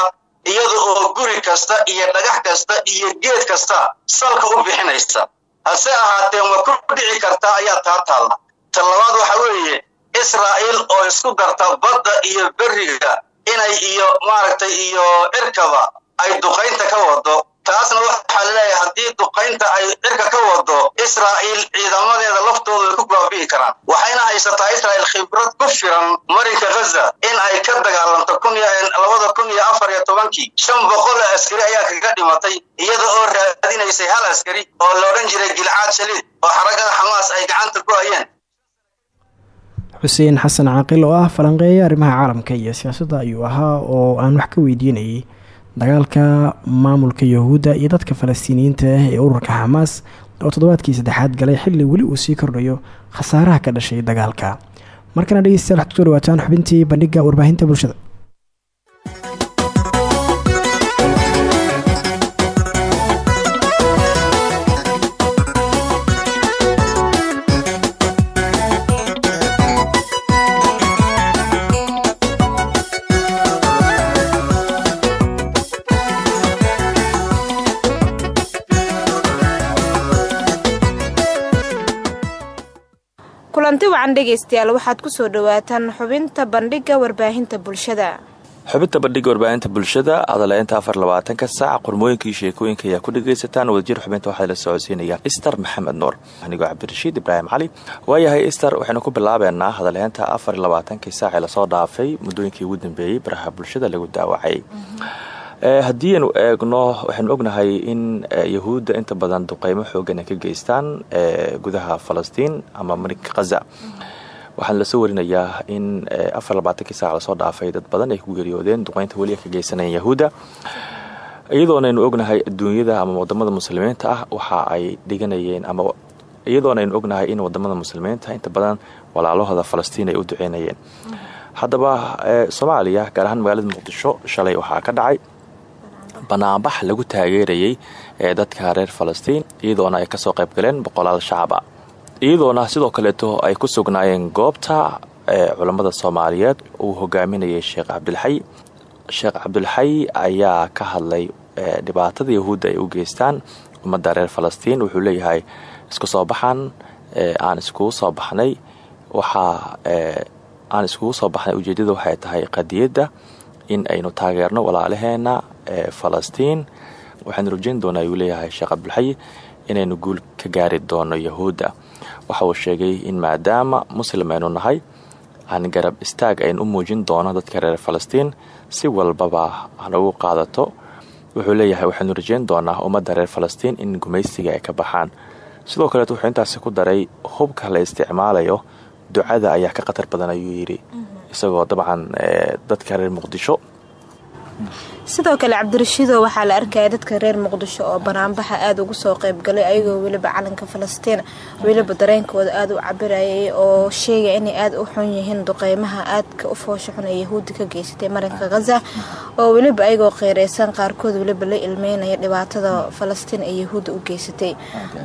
iyada oo guri kasta iyo dhagax kasta iyo geed kasta salka u bixinaysa. Hase ahaatee ma ku dhici kartaa ayaa taa taalla. Ta labaad weeye israa'iil oo isku darta badda iyo beriga inay iyo maaragtay iyo cirkaba ay duqaynta ka wado taasna waxaa la leeyahay haddii duqaynta ay cirka ka wado israa'iil ciidamadeeda laftooda ku baabi'i karaan. Waxayna haysataa israa'iil khibrad ku filan marinka ghaza in ay ka dagaalanto kun labada kun iyo afar iyo tobankii. Shan boqol askari ayaa kaga dhimatay iyada oo raadinaysay hal askari oo la odhan jiray gilcaad shaliid oo xaragada xamaas ay gacanta ku hayeen. Xuseen xasan caaqil oo ah falanqeeya arrimaha caalamka iyo siyaasadda ayuu ahaa oo aan wax ka weydiinayay dagaalka maamulka yahuudda iyo dadka falastiiniyiinta ah ee ururka xamaas oo toddobaadkii saddexaad galay xilli weli uu sii kordhayo khasaaraha ka dhashay dagaalka. Markana dhegeystayaal waxad ku soo dhawaataan xubintii bandhigga warbaahinta bulshada wacan dhegaystayaal waxaad ku soo dhowaataan xubinta bandhigga warbaahinta bulshada. Xubinta bandhigga warbaahinta bulshada adaleynta afar labaatanka saac qormooyinkii sheekooyinka ayaa ku dhagaysataan wadajir xubinta waxaa la socodsiinaya ister maxamed nuur anigoo cabdirashiid ibraahim cali. Waayahay ister waxaynu ku bilaabeynaa hadaleynta afar labaatankii saac ee la soo dhaafay muddooyinkii ugu dambeeyey baraha bulshada lagu daawacay haddii aynu eegno waxaynu ognahay in yahuudda inta badan duqeymo xoogan ka geystaan gudaha falastiin ama marinka khaza waxaana la soo warinayaa in afar labaatankii saac la soo dhaafay dad badan ay ku geeriyoodeen duqeynta weli ka geysanayeen yahuudda. Iyadoonaynu ognahay adduunyada ama waddamada muslimiinta ah waxa ay dhiganayeen ama iyadoonaynu ognahay in waddamada muslimiinta inta badan walaalahooda falastiin ay u duceynayeen. Haddaba soomaaliya gaar ahaan magaalada muqdisho shalay waxaa ka dhacay banaanbax lagu taageerayay ee dadka reer falastiin iyadoona ay ka soo qayb galeen boqolaal shacaba. Iyadoona sidoo kaleeto ay ku sugnaayeen goobta culammada soomaaliyeed uu hogaaminayay sheekh cabdilxay sheekh cabdilxay ayaa ka hadlay dhibaatada yahuudda ay u geystaan ummadda reer falastiin. Wuxuu leeyahay isku soo baxan aan iskugu soo baxnay. Waxaa aan iskugu soo baxnay. Ujeedada waxay tahay qadiyadda in aynu taageerno walaalaheena falastiin. Waxaanu rajeyn doonaa ayuu leeyahay sheekh cabdulxayi inaynu guul ka gaari doono yahuudda. Waxa uu sheegay in maadaama muslim aynu nahay aan garab istaag aynu u muujin doono dadka reer falastiin si walbaba hanagu qaadato. Wuxuu leeyahay waxaanu rajeyn doonaa ummadda reer falastiin in gumaysiga ay ka baxaan. Sidoo kaleet wuxuu intaasi ku daray hubka la isticmaalayo ducada ayaa ka khatar badan ayuu yidhi isagoo dabcan dadka reer muqdisho sidoo kale cabdirashiido waxaa la arkaya dadka reer muqdisho oo banaanbaxa aada ugu soo qeybgalay ayagoo weliba calanka falastiin weliba dareenkooda aada u cabirayay oo sheegaya inay aada u xun yihiin duqeymaha aadka u foosha xun ee yahuudda ka geysatay marinka khaza oo weliba ayagoo qeyreysan qaarkood weliba la ilmeynaya dhibaatada falastiin ee yahuudda u geysatay.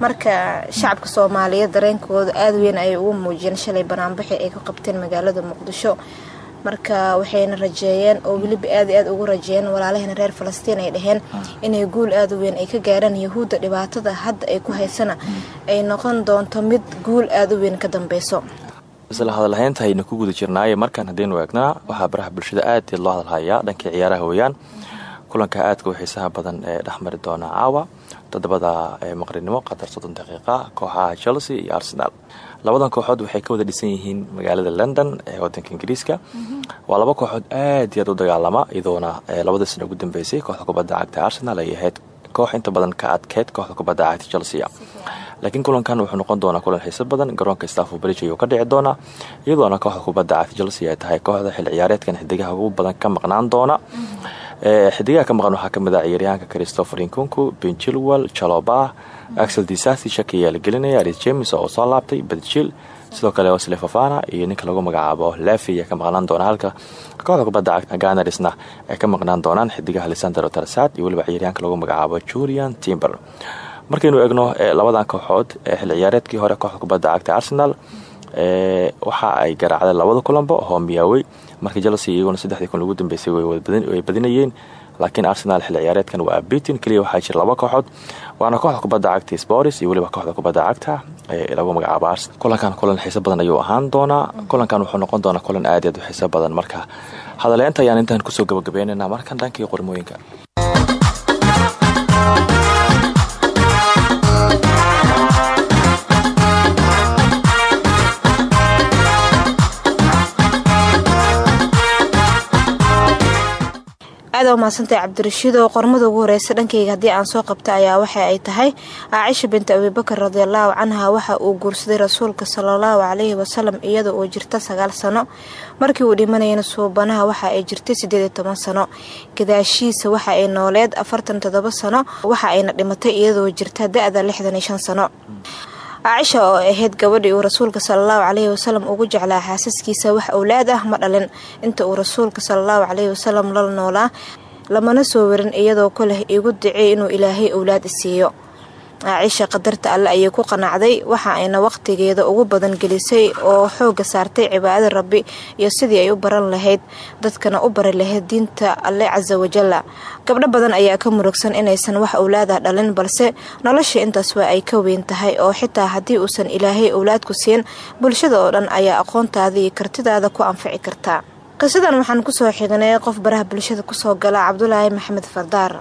Marka shacabka soomaaliyeed dareenkooda aada weyn ayay ugu muujiyeen shalay banaanbaxii ay ka qabteen magaalada muqdisho marka waxayna rajeeyeen oo weliba aad aad ugu rajeeyeen walaalahena reer falastiin ay dhaheen inay guul aada u weyn ay ka gaaraan yahuudda dhibaatada hadda ay ku haysana ay noqon doonto mid guul aada u weyn ka dambeyso isla hadalhaynta aynu ku guda jirnaaye markaan haddaynu eegnaa waxaa baraha bulshada aad loo hadalhayaa dhankii ciyaaraha weeyaan. Kulanka aadka u xiisaha badan ee dhexmari doona caawa todobada maqrinimo qatar soddon daqiiqa kooxaha chelsea iyo arsenal labadan kooxood waxay ka wada dhisan yihiin magaalada london ee wadanka ingiriiska waa laba kooxood aad iyo aad u dagaalama iyadoona labada sana ugu dambeysay kooxda kubadda cagta arsenal ay ahayd koox inta badan ka adkeyd kooxda kubadda cagta chelsea. Laakiin kulankan wuxuu noqon doonaa kulan xiiso badan garoonka staffo bridge ayuu ka dhici doonaa iyadoona kooxda kubadda cagta chelsea ay tahay kooxda xil ciyaareedkan xidigaha ugu badan ka maqnaan doona xidigaha ka maqan waxaa ka mid ah ciyaaryahanka christopher inkunku ben chilwell chaloba axel disasi shaki la gelinaya aris james oo soo laabtay badjil sidoo kale osle fafana iyo ninka lagu magacaabo lefi ayaa ka maqnaan doona halka. Kooxda kubadda cagta ganarisna ay ka maqnaan doonaan xidigaha lisandro tarsad iyo weliba ciyaaryahanka lagu magacaabo julian timber. Markaynu eegno labadan kooxood ee xilli ciyaareedkii hore kooxda kubadda cagta arsenal waxa ay garaacday labada kulanba hoomiyawey markii chelsea iyaguna saddexdii kun ugu dambeysay way badinayeen laakiin arsenal xilli ciyaareedkan waa bitin keliya waxaa jira laba kooxood waana kooxda kubadda cagta spors iyo weliba kooxda kubadda cagta ee lagu magacaabo ars kulankan kulan xiiso badan ayuu ahaan doonaa. Kulankan wuxuu noqon doonaa kulan aad aad xiiso badan. Marka hadaleynta ayaan intaan ku soo gabagabeynayna markan dhankii qormooyinka aad u mahadsantahay cabdirashiid oo qormada ugu horeysa dhankayga haddii aan soo qabta ayaa waxa ay tahay. Caaisha binti abibakar radiallahu canha waxa uu guursaday rasuulka salaallahu calayhi wasalam iyada oo jirta sagaal sano. Markii uu dhimanayana suubanaha waxa ay jirtay sideed iyo toban sano. Gadaashiisa waxa ay nooleed afartan todoba sano waxa ayna dhimatay iyadoo jirta da-da lixdan iyo shan sano caaisha oo ahayd gabadhii uu rasuulka salallahu caleyhi wasalam ugu jeclaa xaasaskiisa wax owlaad ah ma dhalin. Inta uu rasuulka salallahu caleyhi wasalam la noolaa lamana soo warin iyadoo ku leh igu dicey inuu ilaahay owlaad isiiyo caaisha qadarta alle ayay ku qanacday. Waxa ayna waqtigeeda ugu badan gelisay oo xooga saartay cibaadada rabbi iyo sidii ay u baran lahayd dadkana u bari lahayd diinta alle casa wajalla gabdho badan ayaa ka murugsan inaysan wax owlaadah dhalin balse nolosha intaas waa ay ka weyn tahay oo xitaa haddii uusan ilaahay owlaadku siin bulshada oo dhan ayaa aqoontaada iyo kartidaada ku anfici kartaa qisadan waxaan ku soo xignay qof baraha bulshada ku soo gala cabdulaahi maxamed fardaar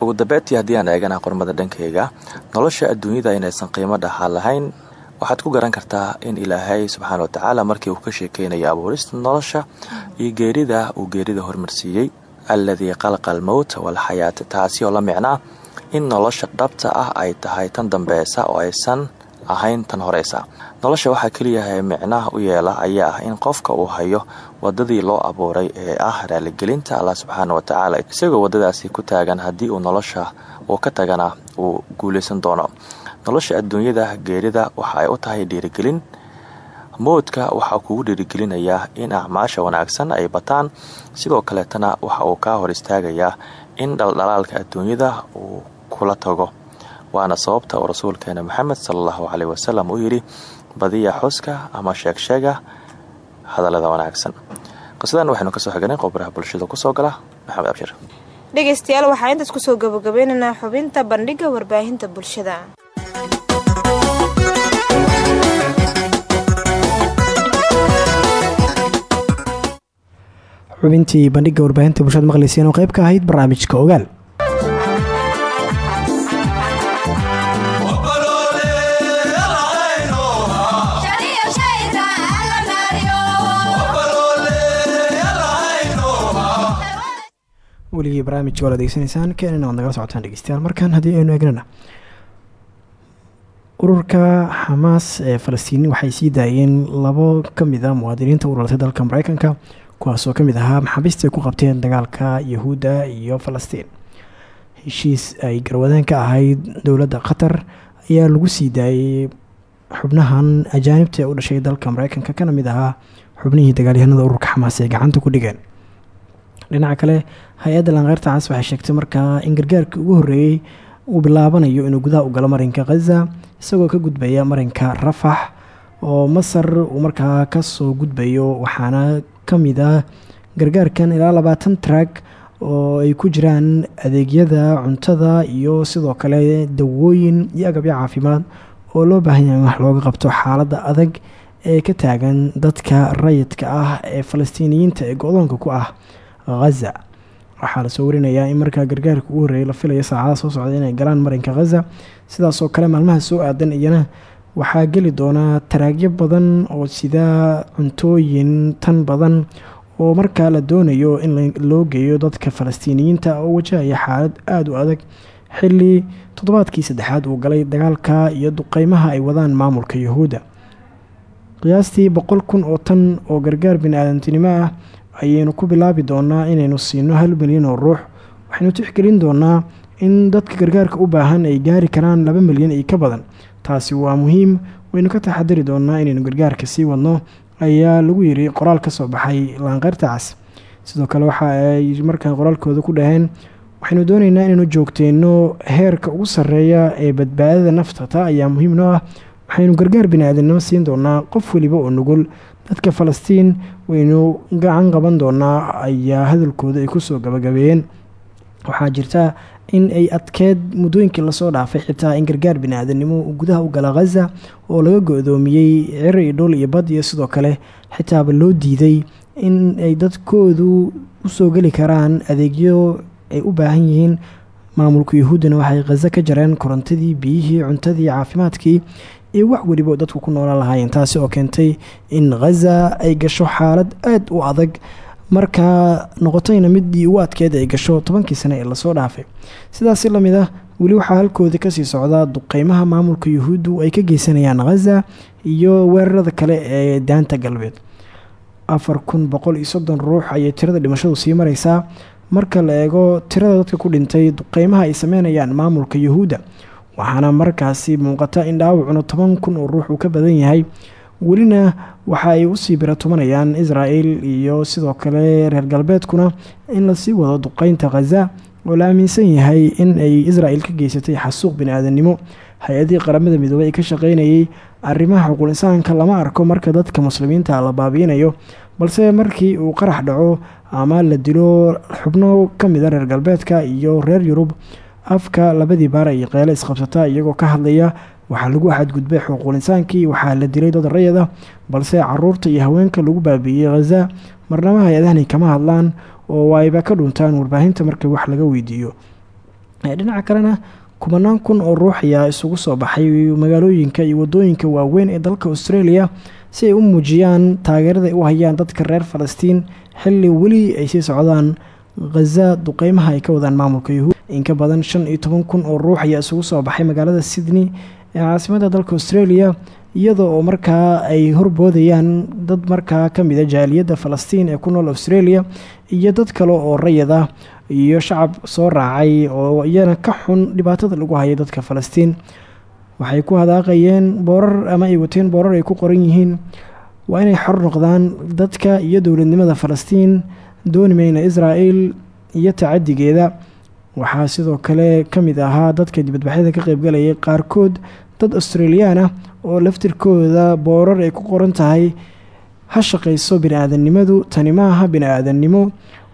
ugu dambeyntii haddii aan eegana qormada dhankayga nolosha adduunyada inaysan qiimo dhaxal lahayn waxaad ku garan kartaa in ilaahay subxaana watacaala markii uu ka sheekeynayo abuurista nolosha iyo geerida uu geerida hormarsiiyey alladii qalqa almowt walxayaata taasi oo la micnaa in nolosha dhabta ah ay tahay tan dambeysa oo aysan ahayn tan horeysa. Nolosha waxaa keliyahay micnaha u yeela ayaa ah in qofka uu hayo wadadii loo abuuray ee ah raaligelinta allah subxaana watacaala isagoo wadadaasi ku taagan haddii uu nolosha uu ka tagana uu guuleysan doono. Nolosha adduunyada geerida waxa ay u tahay dhiirigelin. Mowdka waxaa kugu dhiirigelinayaa in acmaasha wanaagsan ay bataan. Sidoo kaleetana waxa uu kaa hor istaagayaa in dhaldhalaalka adduunyada uu kula tago. Waana sababta uu rasuulkeena maxamed salallahu caleyh wasalam uu yidhi badiya xuska ama sheegsheega hadallada wanaagsan. Qisadan waxaynu ka soo xiganay qobraha bulshada ku soo gala maxamed abshir. Dhegeystayaal waxaa intaas ku soo gabagabeynaynaa xubinta bandhiga warbaahinta bulshada. Xubintii bandhiga warbaahinta bulshada maqleyseen oo qayb ka ahayd barnaamijka ogaal weligii barnaamijka waad adeegsanaysaan keenana waad nagala socotaan dhegeystayaal. Markaan haddii aynu eegnana ururka xamaas ee falastiini waxay sii daayeen labo ka mid a muwaadiniinta u dhalatay dalka mareykanka kuwaasoo ka mid ahaa maxaabiista ay ku qabteen dagaalka yahuudda iyo falastiin. Heshiis ay garwadaan ka ahayd dowladda qatar ayaa lagu sii daayey xubnahan ajaanibta ee u dhashay dalka mareykanka kana mid ahaa xubnihii dagaalyahanada ururka xamaas ay gacanta ku dhigeen dhinaca kale hay'adda lankeyrta cas waxay sheegtay markaa in gargaarkii ugu horreeyey uu bilaabanayo inuu gudaha u galo marinka khaza isagoo ka gudbaya marinka rafax oo masar uu markaa ka soo gudbayo waxaana ka mid ah gargaarkan ilaa labaatan trag oo ay ku jiraan adeegyada cuntada iyo sidoo kale dawooyin iyo agabyo caafimaad oo loo baahan yahay in wax looga qabto xaaladda adag ee ka taagan dadka rayidka ah ee falastiiniyiinta ee go-doonka ku ah khaza waxaa la soo warinayaa in markaa gargaarka ugu horreeyay la filayo saacada soo socda inay galaan marinka khaza sidaasoo kale maalmaha soo aadan iyana waxaa geli doonaa taraagyo badan oo sida cuntooyin tan badan oo markaa la doonayo in loo geeyo dadka falastiiniyiinta oo wajahaya xaalad aada u adag. Xili toddobaadkii saddexaad uu galay dagaalka iyo duqeymaha ay wadaan maamulka yahuudda qiyaastii boqol kun oo tan oo gargaar bini-aadantinimo ah ayaynu ku bilaabi doonaa inaynu siino hal milyan oo ruux. Waxaynu tixgelin doonaa in dadka gargaarka u baahan ay gaari karaan laba milyan iyo ka badan. Taasi waa muhiim. Waynu ka taxadari doonaa inaynu gargaarka sii wadno. Ayaa lagu yiri qoraal ka soo baxay laanqeyrta cas. Sidoo kale waxa ay markaa qoraalkooda ku dhaheen waxaynu dooneynaa inaynu joogteyno heerka ugu sarreeya ee badbaadada nafta. Taa ayaa muhiim noo ah. Waxaynu gargaar bini-aadamnimo siin doonaa qof weliba oo nugul dadka falastiin waynu gacan qaban doonaa ayaa hadalkooda ay ku soo gabagabeeyeen waxaa jirta in ay adkeed muddooyinkii la soo dhaafay xitaa in gargaar bini-aadanimo gudaha u gala khaza oo laga go-doomiyey ciro iyo dhul iyo bad iyo sidoo kale xitaaba loo diiday in ay dadkoodu u soo geli karaan adeegyo ay u baahan yihiin. Maamulka yuhuuddana waxay khaza ka jareen korontadii biyihii cuntadii caafimaadkii iyo wax weliba dadku ku noolaan lahaayeen taasi oo keentay in khaza ay gasho xaalad aada u adag. Markaa noqotayna midii ugu adkeed ay gasho tobankii sane ee la soo dhaafay. Sidaasi la mid ah weli waxaa halkooda ka sii socdaa duqeymaha maamulka yuhuuddu ay ka geysanayaan khaza iyo weerarada kale ee daanta galbeed. Afar kun boqol iyo soddon ruux ayay tirada dhimashadu sii mareysaa marka la eego tirada dadka ku dhintay duqeymaha ay sameynayaan maamulka yuhuudda waxaana markaasi muuqata in dhaawacuna toban kun oo ruux uu ka badan yahay. Welina waxa ay u sii biratumanayaan israel iyo sidoo kale reer galbeedkuna in la sii wado duqeynta khaza oo la aaminsan yahay in ay israel ka geysatay xasuuq bini-aadamnimo. Hay'adihii qaramada midoobey ee ka shaqeynayay arrimaha xuquul insaanka lama arko marka dadka muslimiinta la baabiinayo balse markii uu qarax dhaco ama la dilo xubno ka mida reer galbeedka iyo reer yurub afka labadii baar ay qeyle isqabsata iyagoo ka hadlaya waxaa lagu xadgudbay xuquuqul insaankii waxaa la dilay dad rayad ah balse carruurta iyo haweenka lagu baabiiyey khaza marnaba hay'adahani kama hadlaan oo ayba ka dhuntaan warbaahinta marka wax laga weydiiyo. Dhinaca kalena kubanaan kun oo ruux ayaa isugu soo baxay magaalooyinka iyo waddooyinka waaweyn ee dalka australia si ay u muujiyaan taageerada u hayaan dadka reer falastiin xilli weli ay sii socdaan khaza duqeymaha ay ka wadaan maamulka yuhuud. Inka badan shan iyo toban kun oo ruux ayaa isugu soo baxay magaalada sydney ee caasimada dalka australia iyadoo oo markaa ay horboodayaan dad markaa ka mida jaaliyadda falastiin ee ku nool australia iyo dad kale oo rayad ah iyo shacab soo raacay oo iyana ka xun dhibaatada lagu hayay dadka falastiin. Waxay ku hadaaqayeen boorar ama ay wateen boorar ay ku qoran yihiin. Waa inay xor noqdaan dadka iyo dowladnimada falastiin dooni mayna israel iyo tacadigeeda waxaa sidoo kale ka mid ahaa dadka dibadbaxyada ka qeybgalayay qaarkood dad australiyaan ah oo laftirkooda boorar ay ku qoran tahay ha shaqayso bini-aadannimadu tani ma aha bini-aadannimo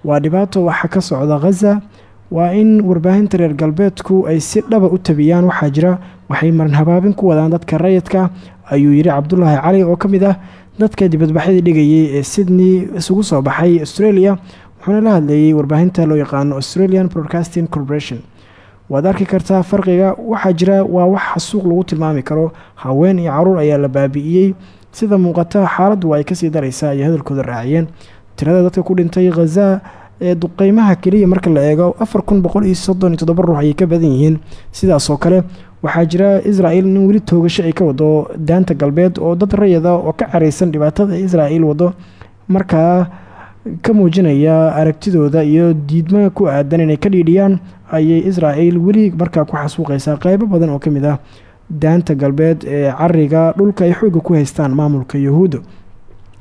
waa dhibaato waxa ka socda khaza waa in warbaahinta reer galbeedku ay si dhaba u tabiyaan waxaa jira. Waxay marin habaabin ku wadaan dadka rayidka ayuu yidhi cabdulaahi cali oo ka mid ah dadka dibadbaxyada dhigayay ee sydney isugu soo baxay australia wuxuuna la hadleeyey warbaahinta loo yaqaano australian broadcasting corporation. Waad arki kartaa farqiga waxaa jira waa wax xasuuq lagu tilmaami karo haween iyo carruur ayaa la baabi'iyey sida muuqata xaaladdu ay ka sii daraysaa ayay hadalkooda raaciyeen. Tirada dadka ku dhintay khaza ee duqeymaha keliya marka la eego afar kun boqol iyo soddon iyo toddoba ruux ayay ka badan yihiin. Sidaasoo kale waxaa jira israel in weli toogasho ay ka wado daanta galbeed oo dad rayada oo ka careysan dhibaatada israel wado. Markaa ka muujinaya aragtidooda iyo diidmo ku aadan inay ka dhiidhiyaan ayay israel weli markaa ku xasuuqaysaa qeybo badan oo ka mid ah daanta galbeed ee cariga dhulka ay xooga ku haystaan maamulka yuhuudda.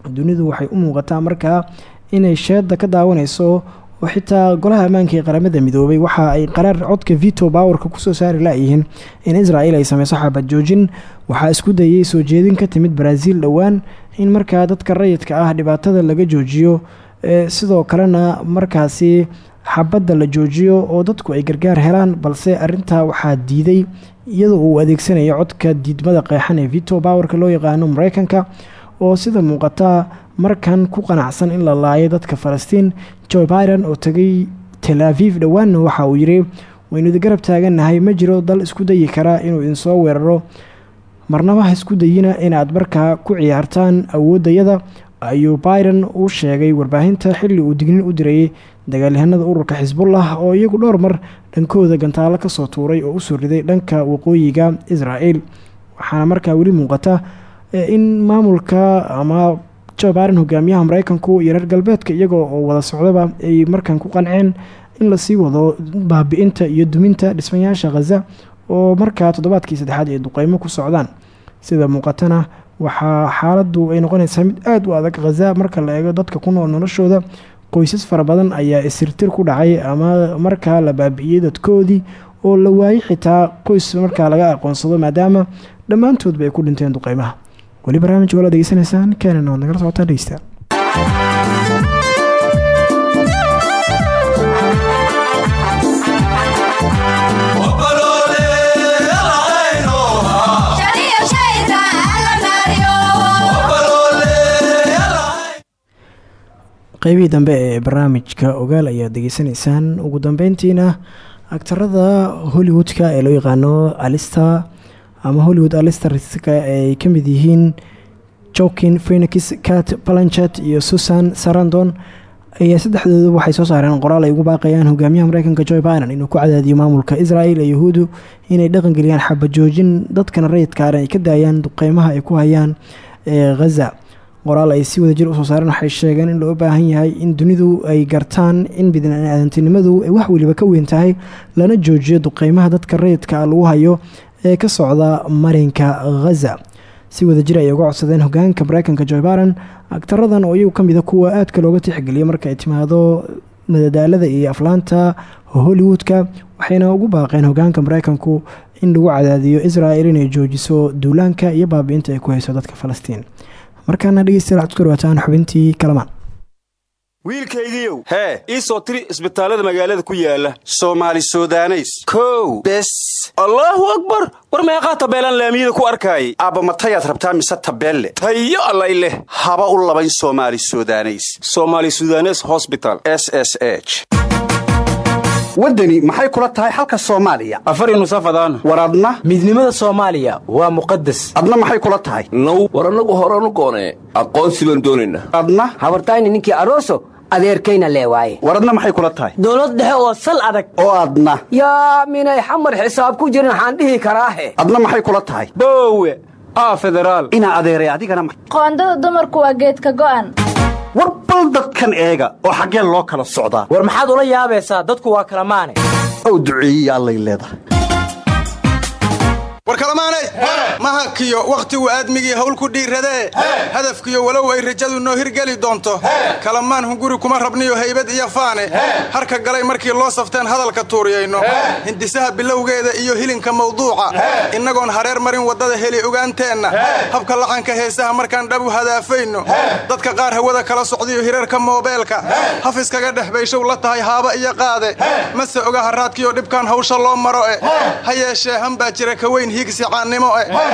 Dunidu waxay u muuqataa markaa inay sheeda ka daawanayso xitaa golaha ammaanka ee qaramada midoobay waxa ay qaraar codka vito bowerka ku soo saari layihiin in israel ay sameyso xabad joojin. Waxaa isku dayay soo jeedin ka timid brazil dhowaan in markaa dadka rayidka ah dhibaatada laga joojiyo sidoo kalena markaasi xabadda la joojiyo oo dadku ay gargaar helaan balse arintaa waxaa diiday iyadoo uu adeegsanayo codka diidmada qeexan ee vito bowerka loo yaqaano mareykanka oo sida muuqata markan ku qanacsan in la laayo dadka falastiin joe biden oo tegay tel aviv dhowaanna waxa uu yidhi waynuda garab taagannahay ma jiro dal isku dayi karaa inuu idin soo weeraro. Marnaba ha isku dayina inaad markaa ku ciyaartaan awooddayada ayuu biden u sheegay. Warbaahinta xilli uu dignin u dirayay dagaalyahanada ururka xisbullah oo iyagu dhowr mar dhankooda gantaalo ka soo tuuray oo u soo riday dhanka waqooyiga israel waxaana markaa weli muuqata in maamulka ama joe biden hogaamiyaha mareykanku iyo reer galbeedka iyagoo oo wada socdaba ay markan ku qanceen in la sii wado baabi'inta iyo duminta dhismayaasha khaza oo markaa toddobaadkii saddexaad ay duqeymo ku socdaan. Sida muuqatana waxaa xaaladu ay noqonaysaa mid aada u adag khaza marka la eego dadka ku nool noloshooda. Qoysas fara badan ayaa isirtir ku dhacay ama markaa la baabi'iyey dadkoodii oo la waayey xitaa qoys markaa laga aqoonsado maadaama dhammaantoodba ay ku dhinteen duqeymaha weli barnaamijka ola degeysanaysaan keenan nagala socotaan dhegeysta qeybihii dambe ee barnaamijka ogaal ayaad degeysanaysaan ugu dambeyntiina agtarada hollywoodka ee loo yaqaano alista ama hollywood alisterska ay ka mid yihiin jokin phenix cat balanchet iyo susan sarandon. Ayaa saddexdooda waxay soo saareen qoraal ay ugu baaqayaan hogaamiyaha mareykanka joe biden inuu ku cadaadiyo maamulka israel ee yahuudu inay dhaqangeliyaan xabajoojin dadkana rayidkaana ay ka daayaan duqeymaha ay ku hayaan ee khaza qoraal ay si wadajir u soo saareen waxay sheegeen in loo baahan yahay in dunidu ay gartaan in bidnaadantinimadu ay wax weliba ka weyn tahay lana joojiyo duqeymaha dadka rayidka lagu hayo ee ka socda marinka khaza si wadajir ayay uga codsadeen hogaanka mareykanka joe baren agtaradan oo iyagu kamida kuwa aadka looga tixgeliya marka ay timaado madadaalada iyo aflaanta hollywoodka waxayna ugu baaqeen hogaanka mareykanku in lagu cadaadiyo israel inay joojiso duulaanka iyo baabi'inta ay ku hayso dadka falastiin. Markaana dhegeystayaal waxad ku dhawaataan xubintii kalamaan wiilkaygiiow. Hee ii soo tiri isbitaallada magaalada ku yaalla soomaali sudaneys. Kow bes. Allaahu akbar! War meeqaa tabeelaan laamiyada ku arkaayay aabba matayaad rabtaa mise tabeelle? Tayo allay leh. Haba u labayn soomaali sudaneys. Soomaali sudanes hosbital s s h. Waddani maxay kula tahay xalka soomaaliya? Afari nusafadaan war adna? Midnimada soomaaliya waa muqadas adna maxay kula tahay? Now war annagu horanu goonee aqoonsi baan doonaynaa adna? Habartayni ninkii aroso adeerkayna lee waaye. War adna maxay kula tahay? Dowlad dhexe oo sal adag. Oo adna yaa minay xamar xisaab ku jirin waxaan dhihi karaahe adna maxay kula tahay? Boowe aa federaal inaa adeeray adigana qoondada dumarku waa geedka go'an. War bal dadkan eega oo xaggee loo kala socdaa. War maxaad ula yaabaysaa? Dadku waa kala maane. Ow duceeyey allay leedahay. War kalamaanay mahankiyo wakhtigu aadmigii hawl ku dhiiradee? Hadafkiyo walow ay rajadu noo hirgeli doonto. Kalamaan hunguri kuma rabniyo haybad iyo faane. Harka galay markii loo safteen hadalka tuuriyayno. Hindisaha bilowgeeda iyo hilinka mawduuca. Innagoon hareer marin waddada heli ogaanteenna habka laxanka heesaha markaan dhabu hadaafayno. Dadka qaar hawada kala socdiyo hirarka moobeelka. Hafiskaga dhex bayshow la tahay haaba iyo qaade. Mase oga haraadkiyo dhibkaan hawsha loo maro e? Ha yeeshee hanbaa jira ka weyn higsicaannimo e? Hanfad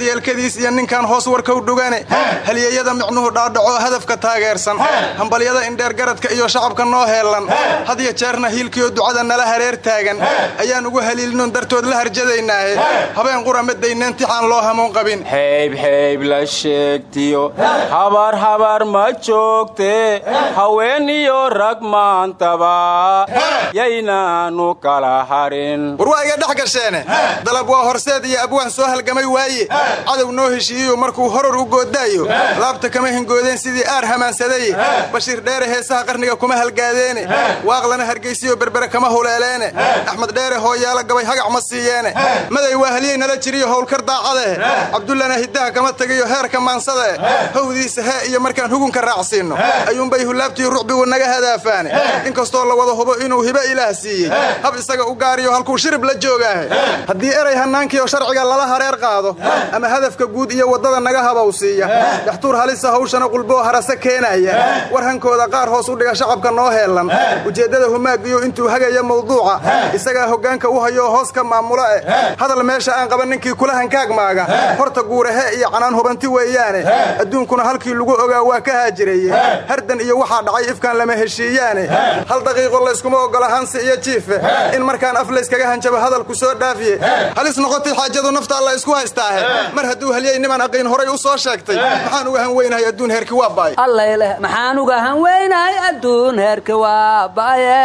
yeelkadiis iyo ninkan hoos warkow dhugane. Halyeeyada micnuhu dhaadhaco hadafka taageersan. Hambalyada indheergaradka iyo shacabka noo heellan. Hadya jeerna hiilkiyo ducada nala hareer taagan. Ayaan ugu haliilnoon dartood la harjadaynaahe habeen qura madayneen tixaan loo hamuun qabin. Xeybxeyb la sheegtiyo. Habar habar ma joogte. Haween iyo rag maantaba. Yaynaanu kala harin. War waa iga dhex gasheene. Dalab waa horseed iyo abwaan soo halgamay waaye? Cadow noo heshiiyiyo markuu horor u goodaayo. Laabta kama hingoodeen sidii aar hamaansaday. Bashiir dheere heesaha qarniga kuma halgaadeene waaqlana hargaysiyo berbere kama huleeleene axmed dheere hooyaala gabay hagac ma siiyeene maday waa halyey nala jiriyo howlkar daacadeh cabdullana hiddaha kama tegiyo heerka maansadae howdiisa hee iyo markaan hugunka raacsiinno. Ayuunbay hulaabtii rucbigu naga hadaafaane inkastoo la wada hubo inuu hibo ilaah siiyey. Hab isaga u gaariyo halkuu shirib la joogaahe. Haddii eray hannaankiioo sharciga lala hareer qaado ama hadafka guud iyo waddada naga habow siiya. Daxtuur halisa hawshana qulboo harase keenaya. War hankooda qaar hoos u dhiga shacabka noo heellan. Ujeeddada humaagiyo intuu hagaya mawduuca. Isagaa hoggaanka u hayoo hoos ka maamula eh hadal meesha aan qaban ninkii kula hankaag maaga. Horta guurahe iyo canaan hubanti weeyaane. Adduunkuna halkii lagu ogaa waa ka haajiraye hardan iyo waxaa dhacay ifkaan lama heshiiyaane. Hal daqiiqo layskuma oggola hansi iyo jiife. In markaan af layskaga hanjabo hadalku soo dhaafiye. Halis noqotay xaajadu naftaa la isku haystaahe? Mar hadduu halyey niman aqiin horay u soo sheegtay. Maxaan uga han weynahay adduun heerki waa baay. Allayleh maxaan uga han weynahay adduun heerki waa baye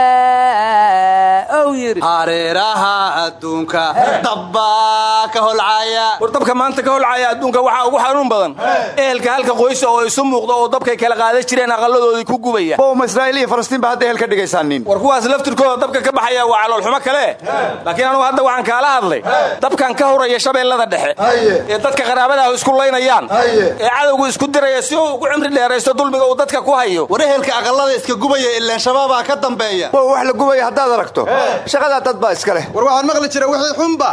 wuxuu yidhi. Hareeraha adduunka dabbaa ka holcaya. War dabka maanta ka holcaya adduunka waxaa ugu xanuun badan. Ehelka halka qoysa oo isu muuqda oo dabkay kala qaadan jireen aqalladoodii ku gubaya. Bowma israa'iil iyo falastiin baa hadda ehel ka dhigaysaaniin war kuwaas laftirkooda dabka ka baxaya waa caloolxumo kale. Laakiin anugu hadda waxaan kaala hadlay. Dabkan ka huraya shabeellada dhexe ee dadka qaraabadaah isku laynayaan. Ee cadowgu isku diraya si uu ugu cimri dheeraysto dulmiga uu dadka ku hayo. War ehelka aqallada iska gubaya ilaan shabaabaa ka dambeeya. Bow wax la gubaya haddaad aragto. Shaqadaa dad baa iska leh. War waxaan maqli jira wixii xunba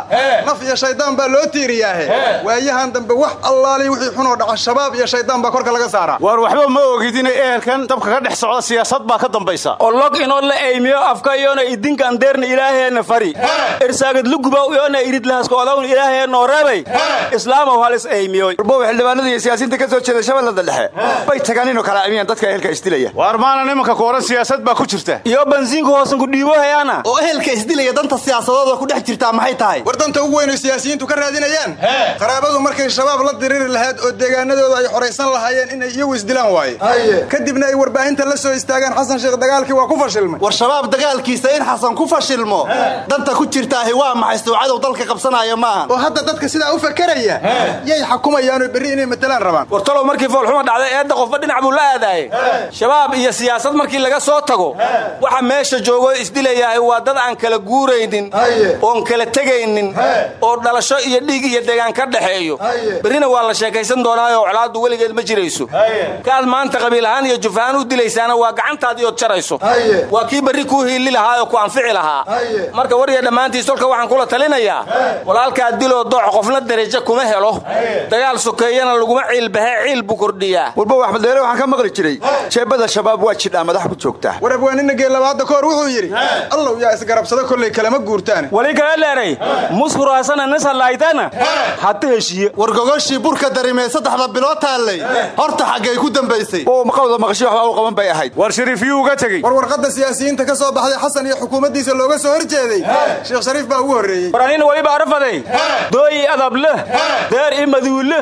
naf iyo shaydaan baa loo tiiriyaahe. Waayahan dambe wax allaali wixii xunoo dhaca shabaab iyo shaydaan baa korka laga saaraa. War waxba ma ogid inay ehelkan dabka ka dhex socda siyaasad baa ka dambaysa. Oo log inoo la eymiyo afka iyoona idinkan deerna ilaaheenna fari. Irsaagad lugubow iyoona iridlahaskoodawn ilaaheenoo reebay islaamow halis eymiyoy warbow xildhibaanada iyo siyaasiyiinta ka soo jeeda shabeellada dhexe. Bay tagaan inuu kala amiyaan dadka ehelka isdilaya. Waar maana nimanka kooran siyaasad baa ku jirta. Iyo bansiinku hoosan ku dhiibo hayaana. Oo ehelka isdilaya danta siyaasadooda ku dhex jirtaa maxay tahay? War danta ugu weyn oo siyaasiyiintu ka raadinayaan. Qaraabadu markay shabaab la diriri lahayd oo deegaanadooda ay xoraysan lahaayeen inay iyagu isdilaan waaye. Kadibna ay warbaahinta la soo istaagaan xasan sheekh dagaalkii waa ku fashilmay. War shabaab dagaalkiisa in xasan ku fashilmo danta ku jirtaahi waa maxay sawcadow dalka qabsanaya maaha oo hadda dadka sidaa u fakeraya yay xakumayaanoo berri inay matalaan rabaan. War talow markii foolxuma dhacday eedda qofba dhinac buu la aadaayey shabaab iyo siyaasad markii laga soo tago waxa meesha joogo isdilayahay waa dad aan kala guuraynin oon kala tegaynin oo dhalasho iyo dhiig iyo degaan ka dhexeeyo berrina waa la sheekaysan doonaayo colaaddu weligeed ma jirayso. Kaad maanta qabiil ahaan iyo juf ahaan u dilaysaana waa gacantaadii ood jarayso. Waa kii berri kuu hiili lahaa oo ku anfici lahaa. Marka warya dhammaantiis tolka waxaan kula talinayaa walaalkaa diloo dooc qofna darajo kuma helo. Dagaal sokeeyana laguma ciilbahe ciil buu kordhiyaa. Warbow axmeddeere waxaan ka maqli jiray. Jeebada shabaab waa jidhaa madax ku joogtaa war abwaanina geelabaadda ka hor wuxuu yidhi allow yaa isgarabsada kollay kalama guurtaan. Wali kala leeray mushuraasana nisalaytana hata heshiye. War gogoshii burka darimee saddexda bilood taallay. Horta xaggay ku dambaysay. Maqawda maqasho waxbaa u qaban bay ahayd. War shariifyuu uga tegey. War warqadda siyaasiyiinta ka soo baxday xasan iyo xukuumaddiisa looga soo horjeeday. Sheekh shariif baa ugu horreeyey. War anina waliba arafaday dooyi adableh deer i maduulle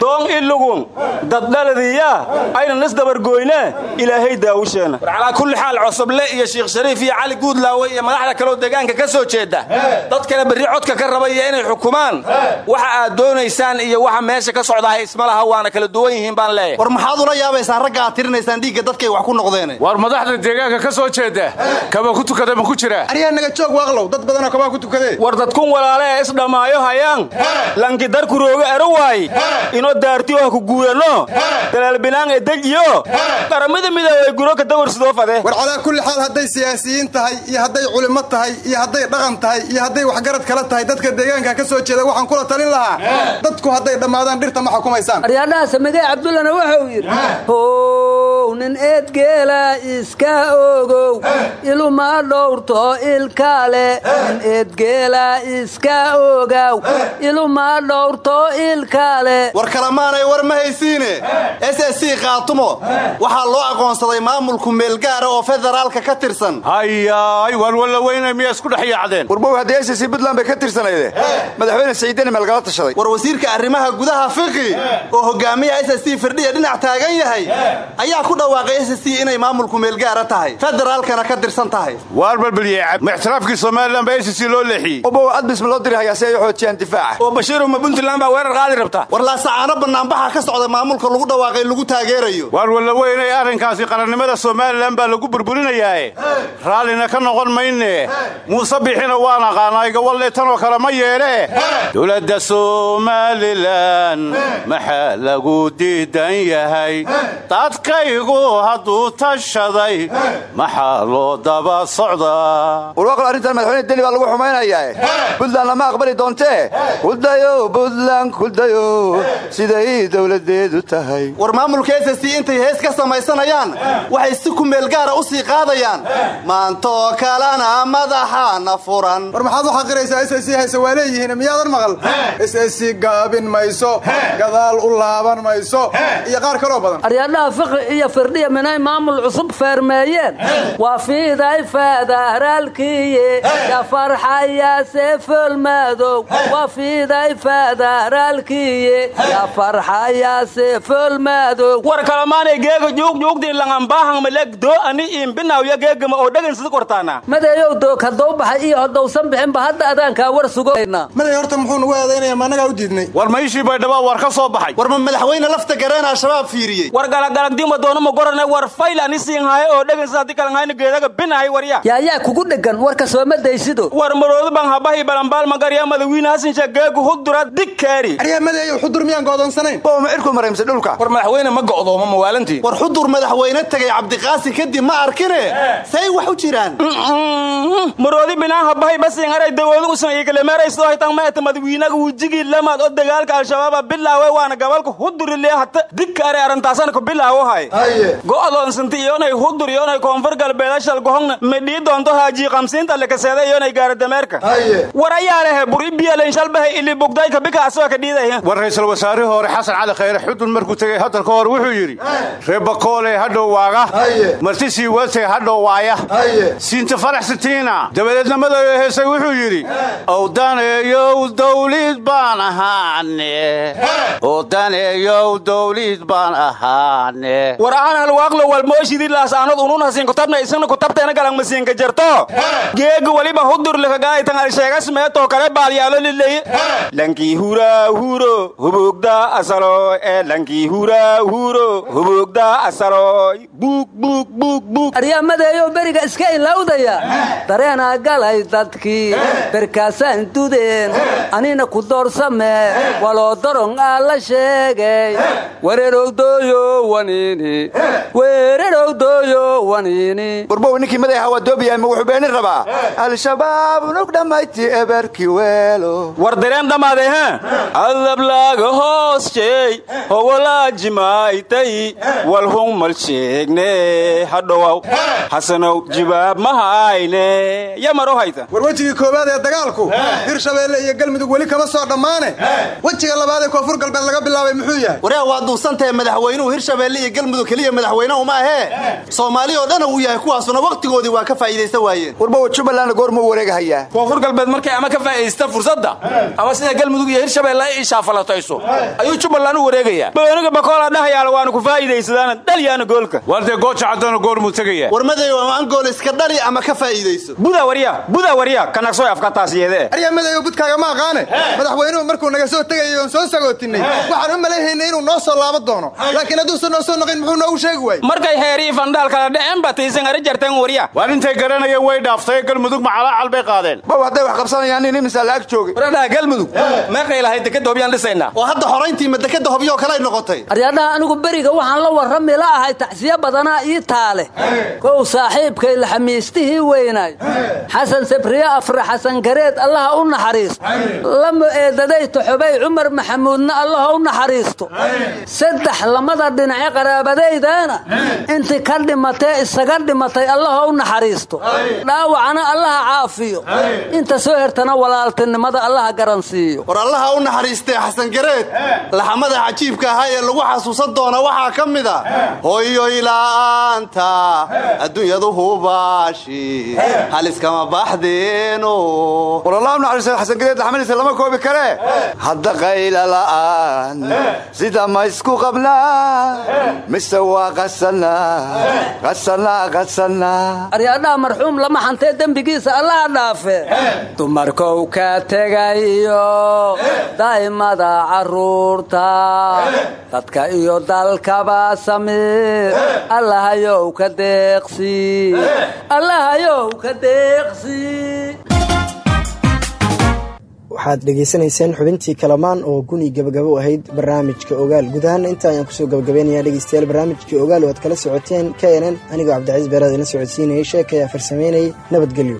doon i lugun daddhaladiya ayna nisdabargoyne ilaahay daawusheena. War calaa kulli xaal cosoble iyo sheekh shariif iyo cali guudlaawe iyo madaxda kaleo deegaanka ka soo jeeda. Dad kale berri codka ka rabaya inay xukumaan. Waxa aad doonaysaan iyo waxa meesha ka socdahay isma laha waana kala duwan yihiin baan leeyahay. War maxaad ula yaabaysaan ragga aad tirinaysaan dhiigga dadkay wax ku noqdeen war madaxda deegaanka ka soo jeeda kaba ku tukada ma ku jira? Aryaa naga joog waaqlow dad badanoo kabaa ku tukadee. War dadkun walaale ee isdhammaayo hayaan lanki darkurooga ero waay ino daartiyo ha ku guurano. Dalaalbinaan ee dejiyo qaramada midoobay guro ka dawarsidoo fade. War calaa kulli xaal hadday siyaasiyiin tahay iyo hadday culimo tahay iyo hadday dhaqan tahay iyo hadday waxgarad kala tahay dadka deegaanka ka soo jeeda waxaan kula talin lahaa. Dadku hadday dhammaadaan dhirta ma xukumaysaan. Aryaadhaha samigee cabdullana wuxuu yidhi how nin eedgeela iska ogow. Iluma dhowrto ilkale nin eedgeela iska ogow. Iluma dhowrto ilkale war kalamaanay war ma haysiine. S s c khaatumo waxaa loo aqoonsaday maamulku meelgaara oo federaalka ka tirsan. Hayaay waan walla weyne miyaa isku dhex yaacdeen. Warbow haddii s c puntland bay ka tirsanayde madaxweyne saciidani meelgala tashaday? War wasiirka arrimaha gudaha fiqi oo hogaamiya s c firdhiya dhinac taagan yahay ayaa ku dhawaaqay s c inay maamulku meelgaara tahay federaalkana ka tirsan tahay. Waar balbalyeecab ma ixtiraafkii somalilan baa s c loo leexiyey. Obow ma loo diri hayaa si ay u xoojiyaan difaaca oo bashiiru ma puntland baa weerar qaadi rabta. War laasacaano bannaanbaxa ka socda maamulka lagu dhawaaqay lagu taageerayo. Waar walla weynay arrinkaasi qarannimada somalilan baa lagu burburinayaae raallina ka noqon mayne. Muuse bixina waan aqaanaa gawalle tanoo kale ma yeedhe dowladda somalilan maxaa lagu diidan yahay. Dadkaygu hadduu tashaday maxaa loo daba socdaa? Warwaaqal arrintan madaxweyne deni baa lagu xumaynayaa buntland lama aqbali doontee kudayo buntland kudayo siday dowladeedu tahay. War maamulka s s c intay hees ka samaysanayaan waxay si ku meelgaara u sii qaadayaan. Maantoo kalena madaxaana furan war maxaad u xaqiraysaa s s c hayse waa leeyihiin miyaadan maqal? S s c gaabin mayso gadaal u laaban mayso iyo qaar kaloo badan. Aryaadhaha fiqi iyo firdhiya minay maamul cusub feermeeyeen. Waa fiiday federaalkiye ya farxaya seefolmadow waa war kalamaanay geega juugjuugdii langambaahang maleg doo ani iimbinawya geegama oo dhegan sida kortaana. Maday madeeyow doog haddou baxay iyo haddousan bixinba hadda adaankaa war sugoynaa maday horta muxuu nugu eedaynaya ma annagaa u diidnay. War mayshii baydhabo war ka soo baxay. War ma madaxweyne lafta gareen al-shabaab fiiriyey. War galagaladima doono ma gorane war fayl ani siinhaye oo dhegansa haddii kalanhayna geedaga binahay warya yaayaa kugu dhegan warka sooma daysido. War maroodo ban habahi balambaal magarya madawiine hasan shageegu hudura digkaari aryaa madeeyow xudur miyaan go'doonsanayn oo ma cirku maraymsa dhulka. War madaxweyne ma go'doomo mawaalantii war xudur madaxweyne tegay cabdiqaasin kadib ma arkine? Say wax u jiraan. Maroodi binaan habahay basin aray dawoodu usan iyo kalemeeraysto haytan maeta madawiinaga wujigii lamaad oo dagaalka al-shabaaba bilaawe waana gabalka hudurile hata digkaari arrintaasana ku bilaawo hay. Go'doonsanta iyonay hudur iyonay koonfur galbeeda shalgohongna midhii doonto haajii qamsiinta lekaseeda iyonay gaara dameerka. War ayaa lehe buri biyalen shalbahay ili bugdayka bika asoo ka dhiidaya war ra'iisul wasaarihii hore xasan cali khayre xudun markuu tegey hadal ka hor wuxuu yidhi reebakoole hadhow waaga. Marti sii watay hadhow waaya. Siinta faraxsatiina dabadeedna madayo heesay wuxuu yidhi owdaneeyow dawlid baan ahaane. Owdaneeyow dawlid baan ahaane. War aan halwaaqlo walmooshidii laasaanod unun hasiin kutabna isagna kutabteena galang masiinka jarto geega waliba hudur lekagaaytan alsheegas meetoo kale baalyaalo lileye lankii huraa huro hubugda asalo ee lankii huraa huro hubugda asalo buug buug buug buug aryamadeeyow beriga iska ilowdaya dareenaa galay dadkii berkaasaan dudeen anina ku doorsame waloo dorong aa la sheegay wereerowdooyo waniini weererowdooyo waniini warbow ninkii madaxa waa doobiyaa ma wuxuu beenin rabaa al-shabaab unug dhammayti eberki weelo war dareen dhammaaday ha adablaaga hoos jeey howolaajimaaytay walhung mal sheegne hadhowaw hasanow jibaab mahayne yamaro hayta war wejigii koowaad ee dagaalku hirshabeelle iyo galmudug weli kama soo dhammaane wejiga labaad ee koonfur galbeed laga bilaabay muxuu yahay waryaa waa duusantahe madaxweynuhu hirshabeelle iyo galmudug keliya madaxweyne uma ahee soomaali oo dhan uu yahay kuwaasuna wakhtigoodii waa ka faa'iidaysan waayeen warbow jubbalandna goormuu wareegahayaa koonfur galbeed markay ama ka faa'iidaysta fursadda sida galmudug iyo hirshabeelle ay ishaafalatayso ayuu jubbaland u wareegayaa booniga bakoola dhahayaala waanu ku faa'iidaysadaan dhalyaana goolka war dee gooja caddoona goormuu tegaya war madayo ama an gool iska dhali ama ka faa'iidayso buda warya buda warya kanagsoy afka taasiyeede aryaa madayo budkaaga ma aqaane madaxweynuhu markuu naga soo tegayay oon soo sagootinay waxaan u malayhaynay inuu noo soo laabo doono. Laakiin hadduusan noo soo noqin muxuu noogu sheegi waayey. Markay heerii fandhaal kala dhaceen bataysan ari jarteen warya waar intay garanayeen way dhaaftay galmudug macalaacal bay qaadeen. Bow hadday wax qabsanayaan nin imisaa la ag joogay waradhaha galmudug meeqay lahayd dekadda hobyaan dhisaynaa oo hadda xorayntii madekada hobyo kale ay noqotay? Aryadhaha anigu beriga waxaan la warrami la ahay tacsiyo badanaa ii taale. Kow saaxiibkay laxamiistihii weynaay xasan sabriye afre xasan gareed allaha u naxariisto. Lama eedaday toxobay cumar maxamuudna allaha u naxariisto. Saddex lamada dhinace qaraabadaydana intii ka dhimatee isaga dhimatay allaha u naxariisto. Dhaawacana allaha caafiyo. Inta soo hertana walaaltinimada allaha garansiiyo war allaha u naxariistee xasan gareed. Laxamada cajiibka ahaa ee lagu xasuusan doona waxaa ka mid a. Hoyoy la'aanta adduunyadu hubaashi. Haliskama baxdeeno war allah u naxariista xasan gareed laxmadiisa lama koobi kare. Hadda qayla la'aan sida ma isku qabnaa mise waa qasanaa qasanaa qasanaa marxuum lama xantee dembigiisa allaha dhaafe. Dumarkow ka tegayo daa'imada carruurta. Dadka iyo dalkaba samiir allahayow ka deeqsi. Allahayow ka deeqsi. Waxaad dhegaysanayseen xubintii kalamaan oo guni gabagabo ahayd barnaamijka ogaal. Guud ahaana inta ayaan ku soo gabagabaynayaa dhegeystayaal barnaamijkii ogaal oo aad kala socoteen k n n. Anigoo cabdicaiis beeraad ila socodsiinayay sheeka ayaa farsameynayay. Nabadgelyo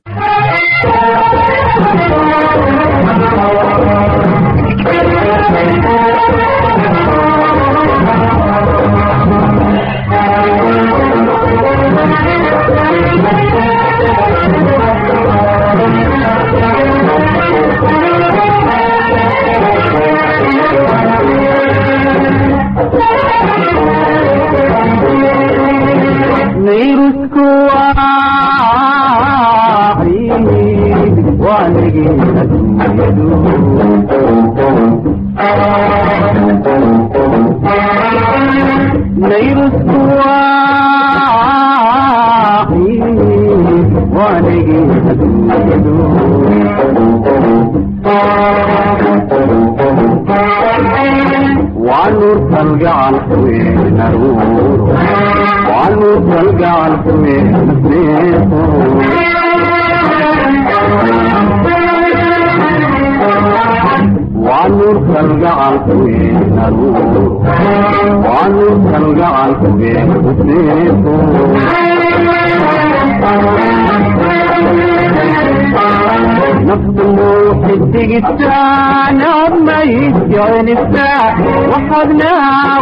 عبدان ما يجون الساح وحبنا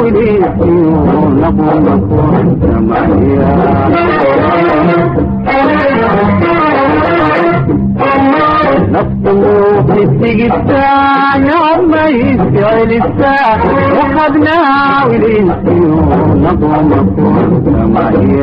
وليسيون نقوم نقوم نطلوب نسيق الساعة يوم ما يسعل الساعة وحدنا وليسيون نقوم نقوم كما هي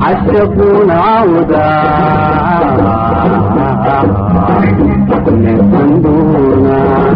عتكون عودة من صندوقنا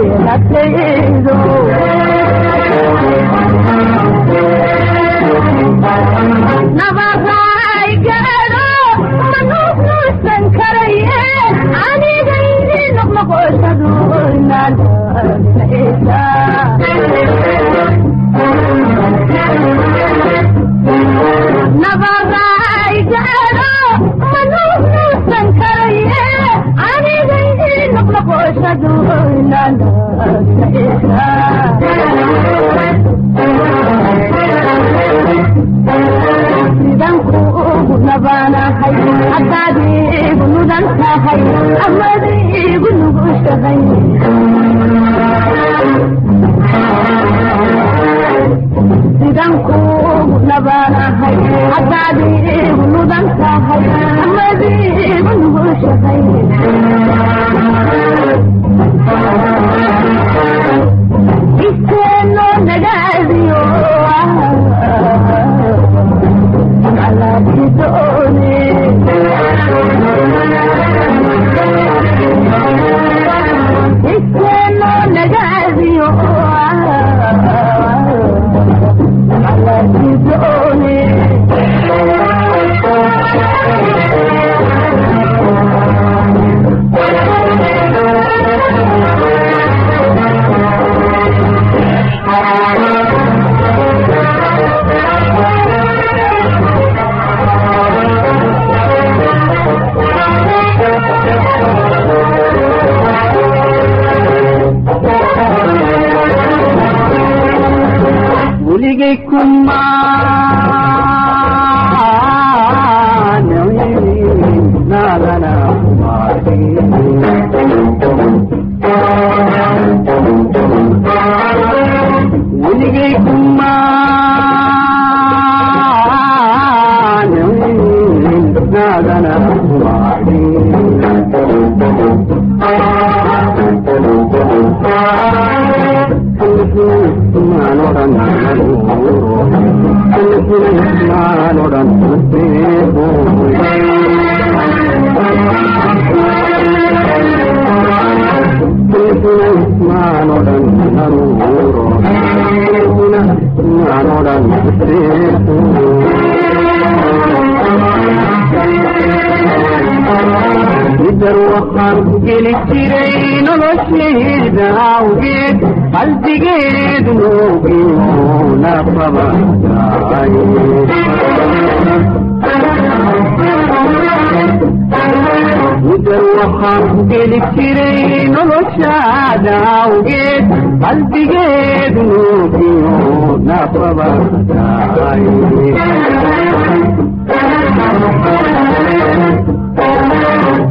شيخين geli jiray nolosheeda awgeed qalbigeedu noogiyoona qabadaay midar waxaan ku geli jiray noloshaada awgeed qalbigeedu noogiyoona qabadaay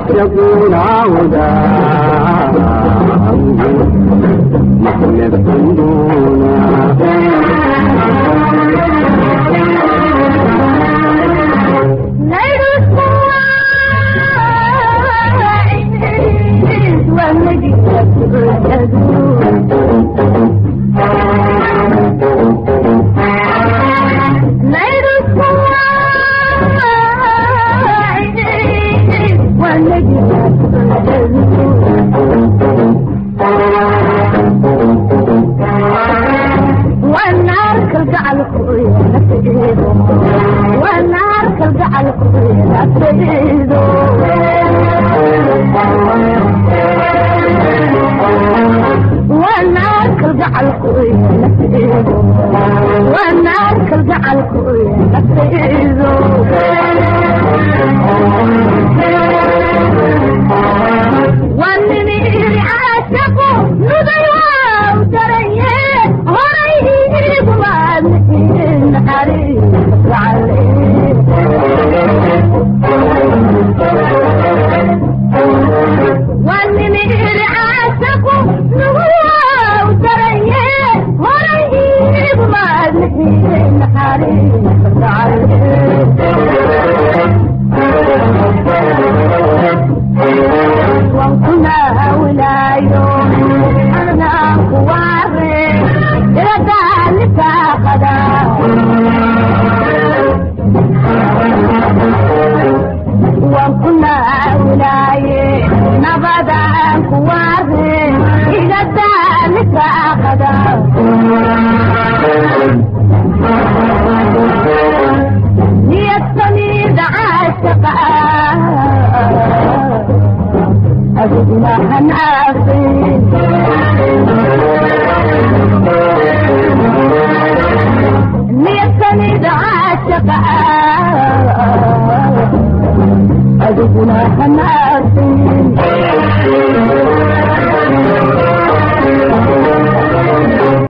عشقون عودا والنار Daddy. قوية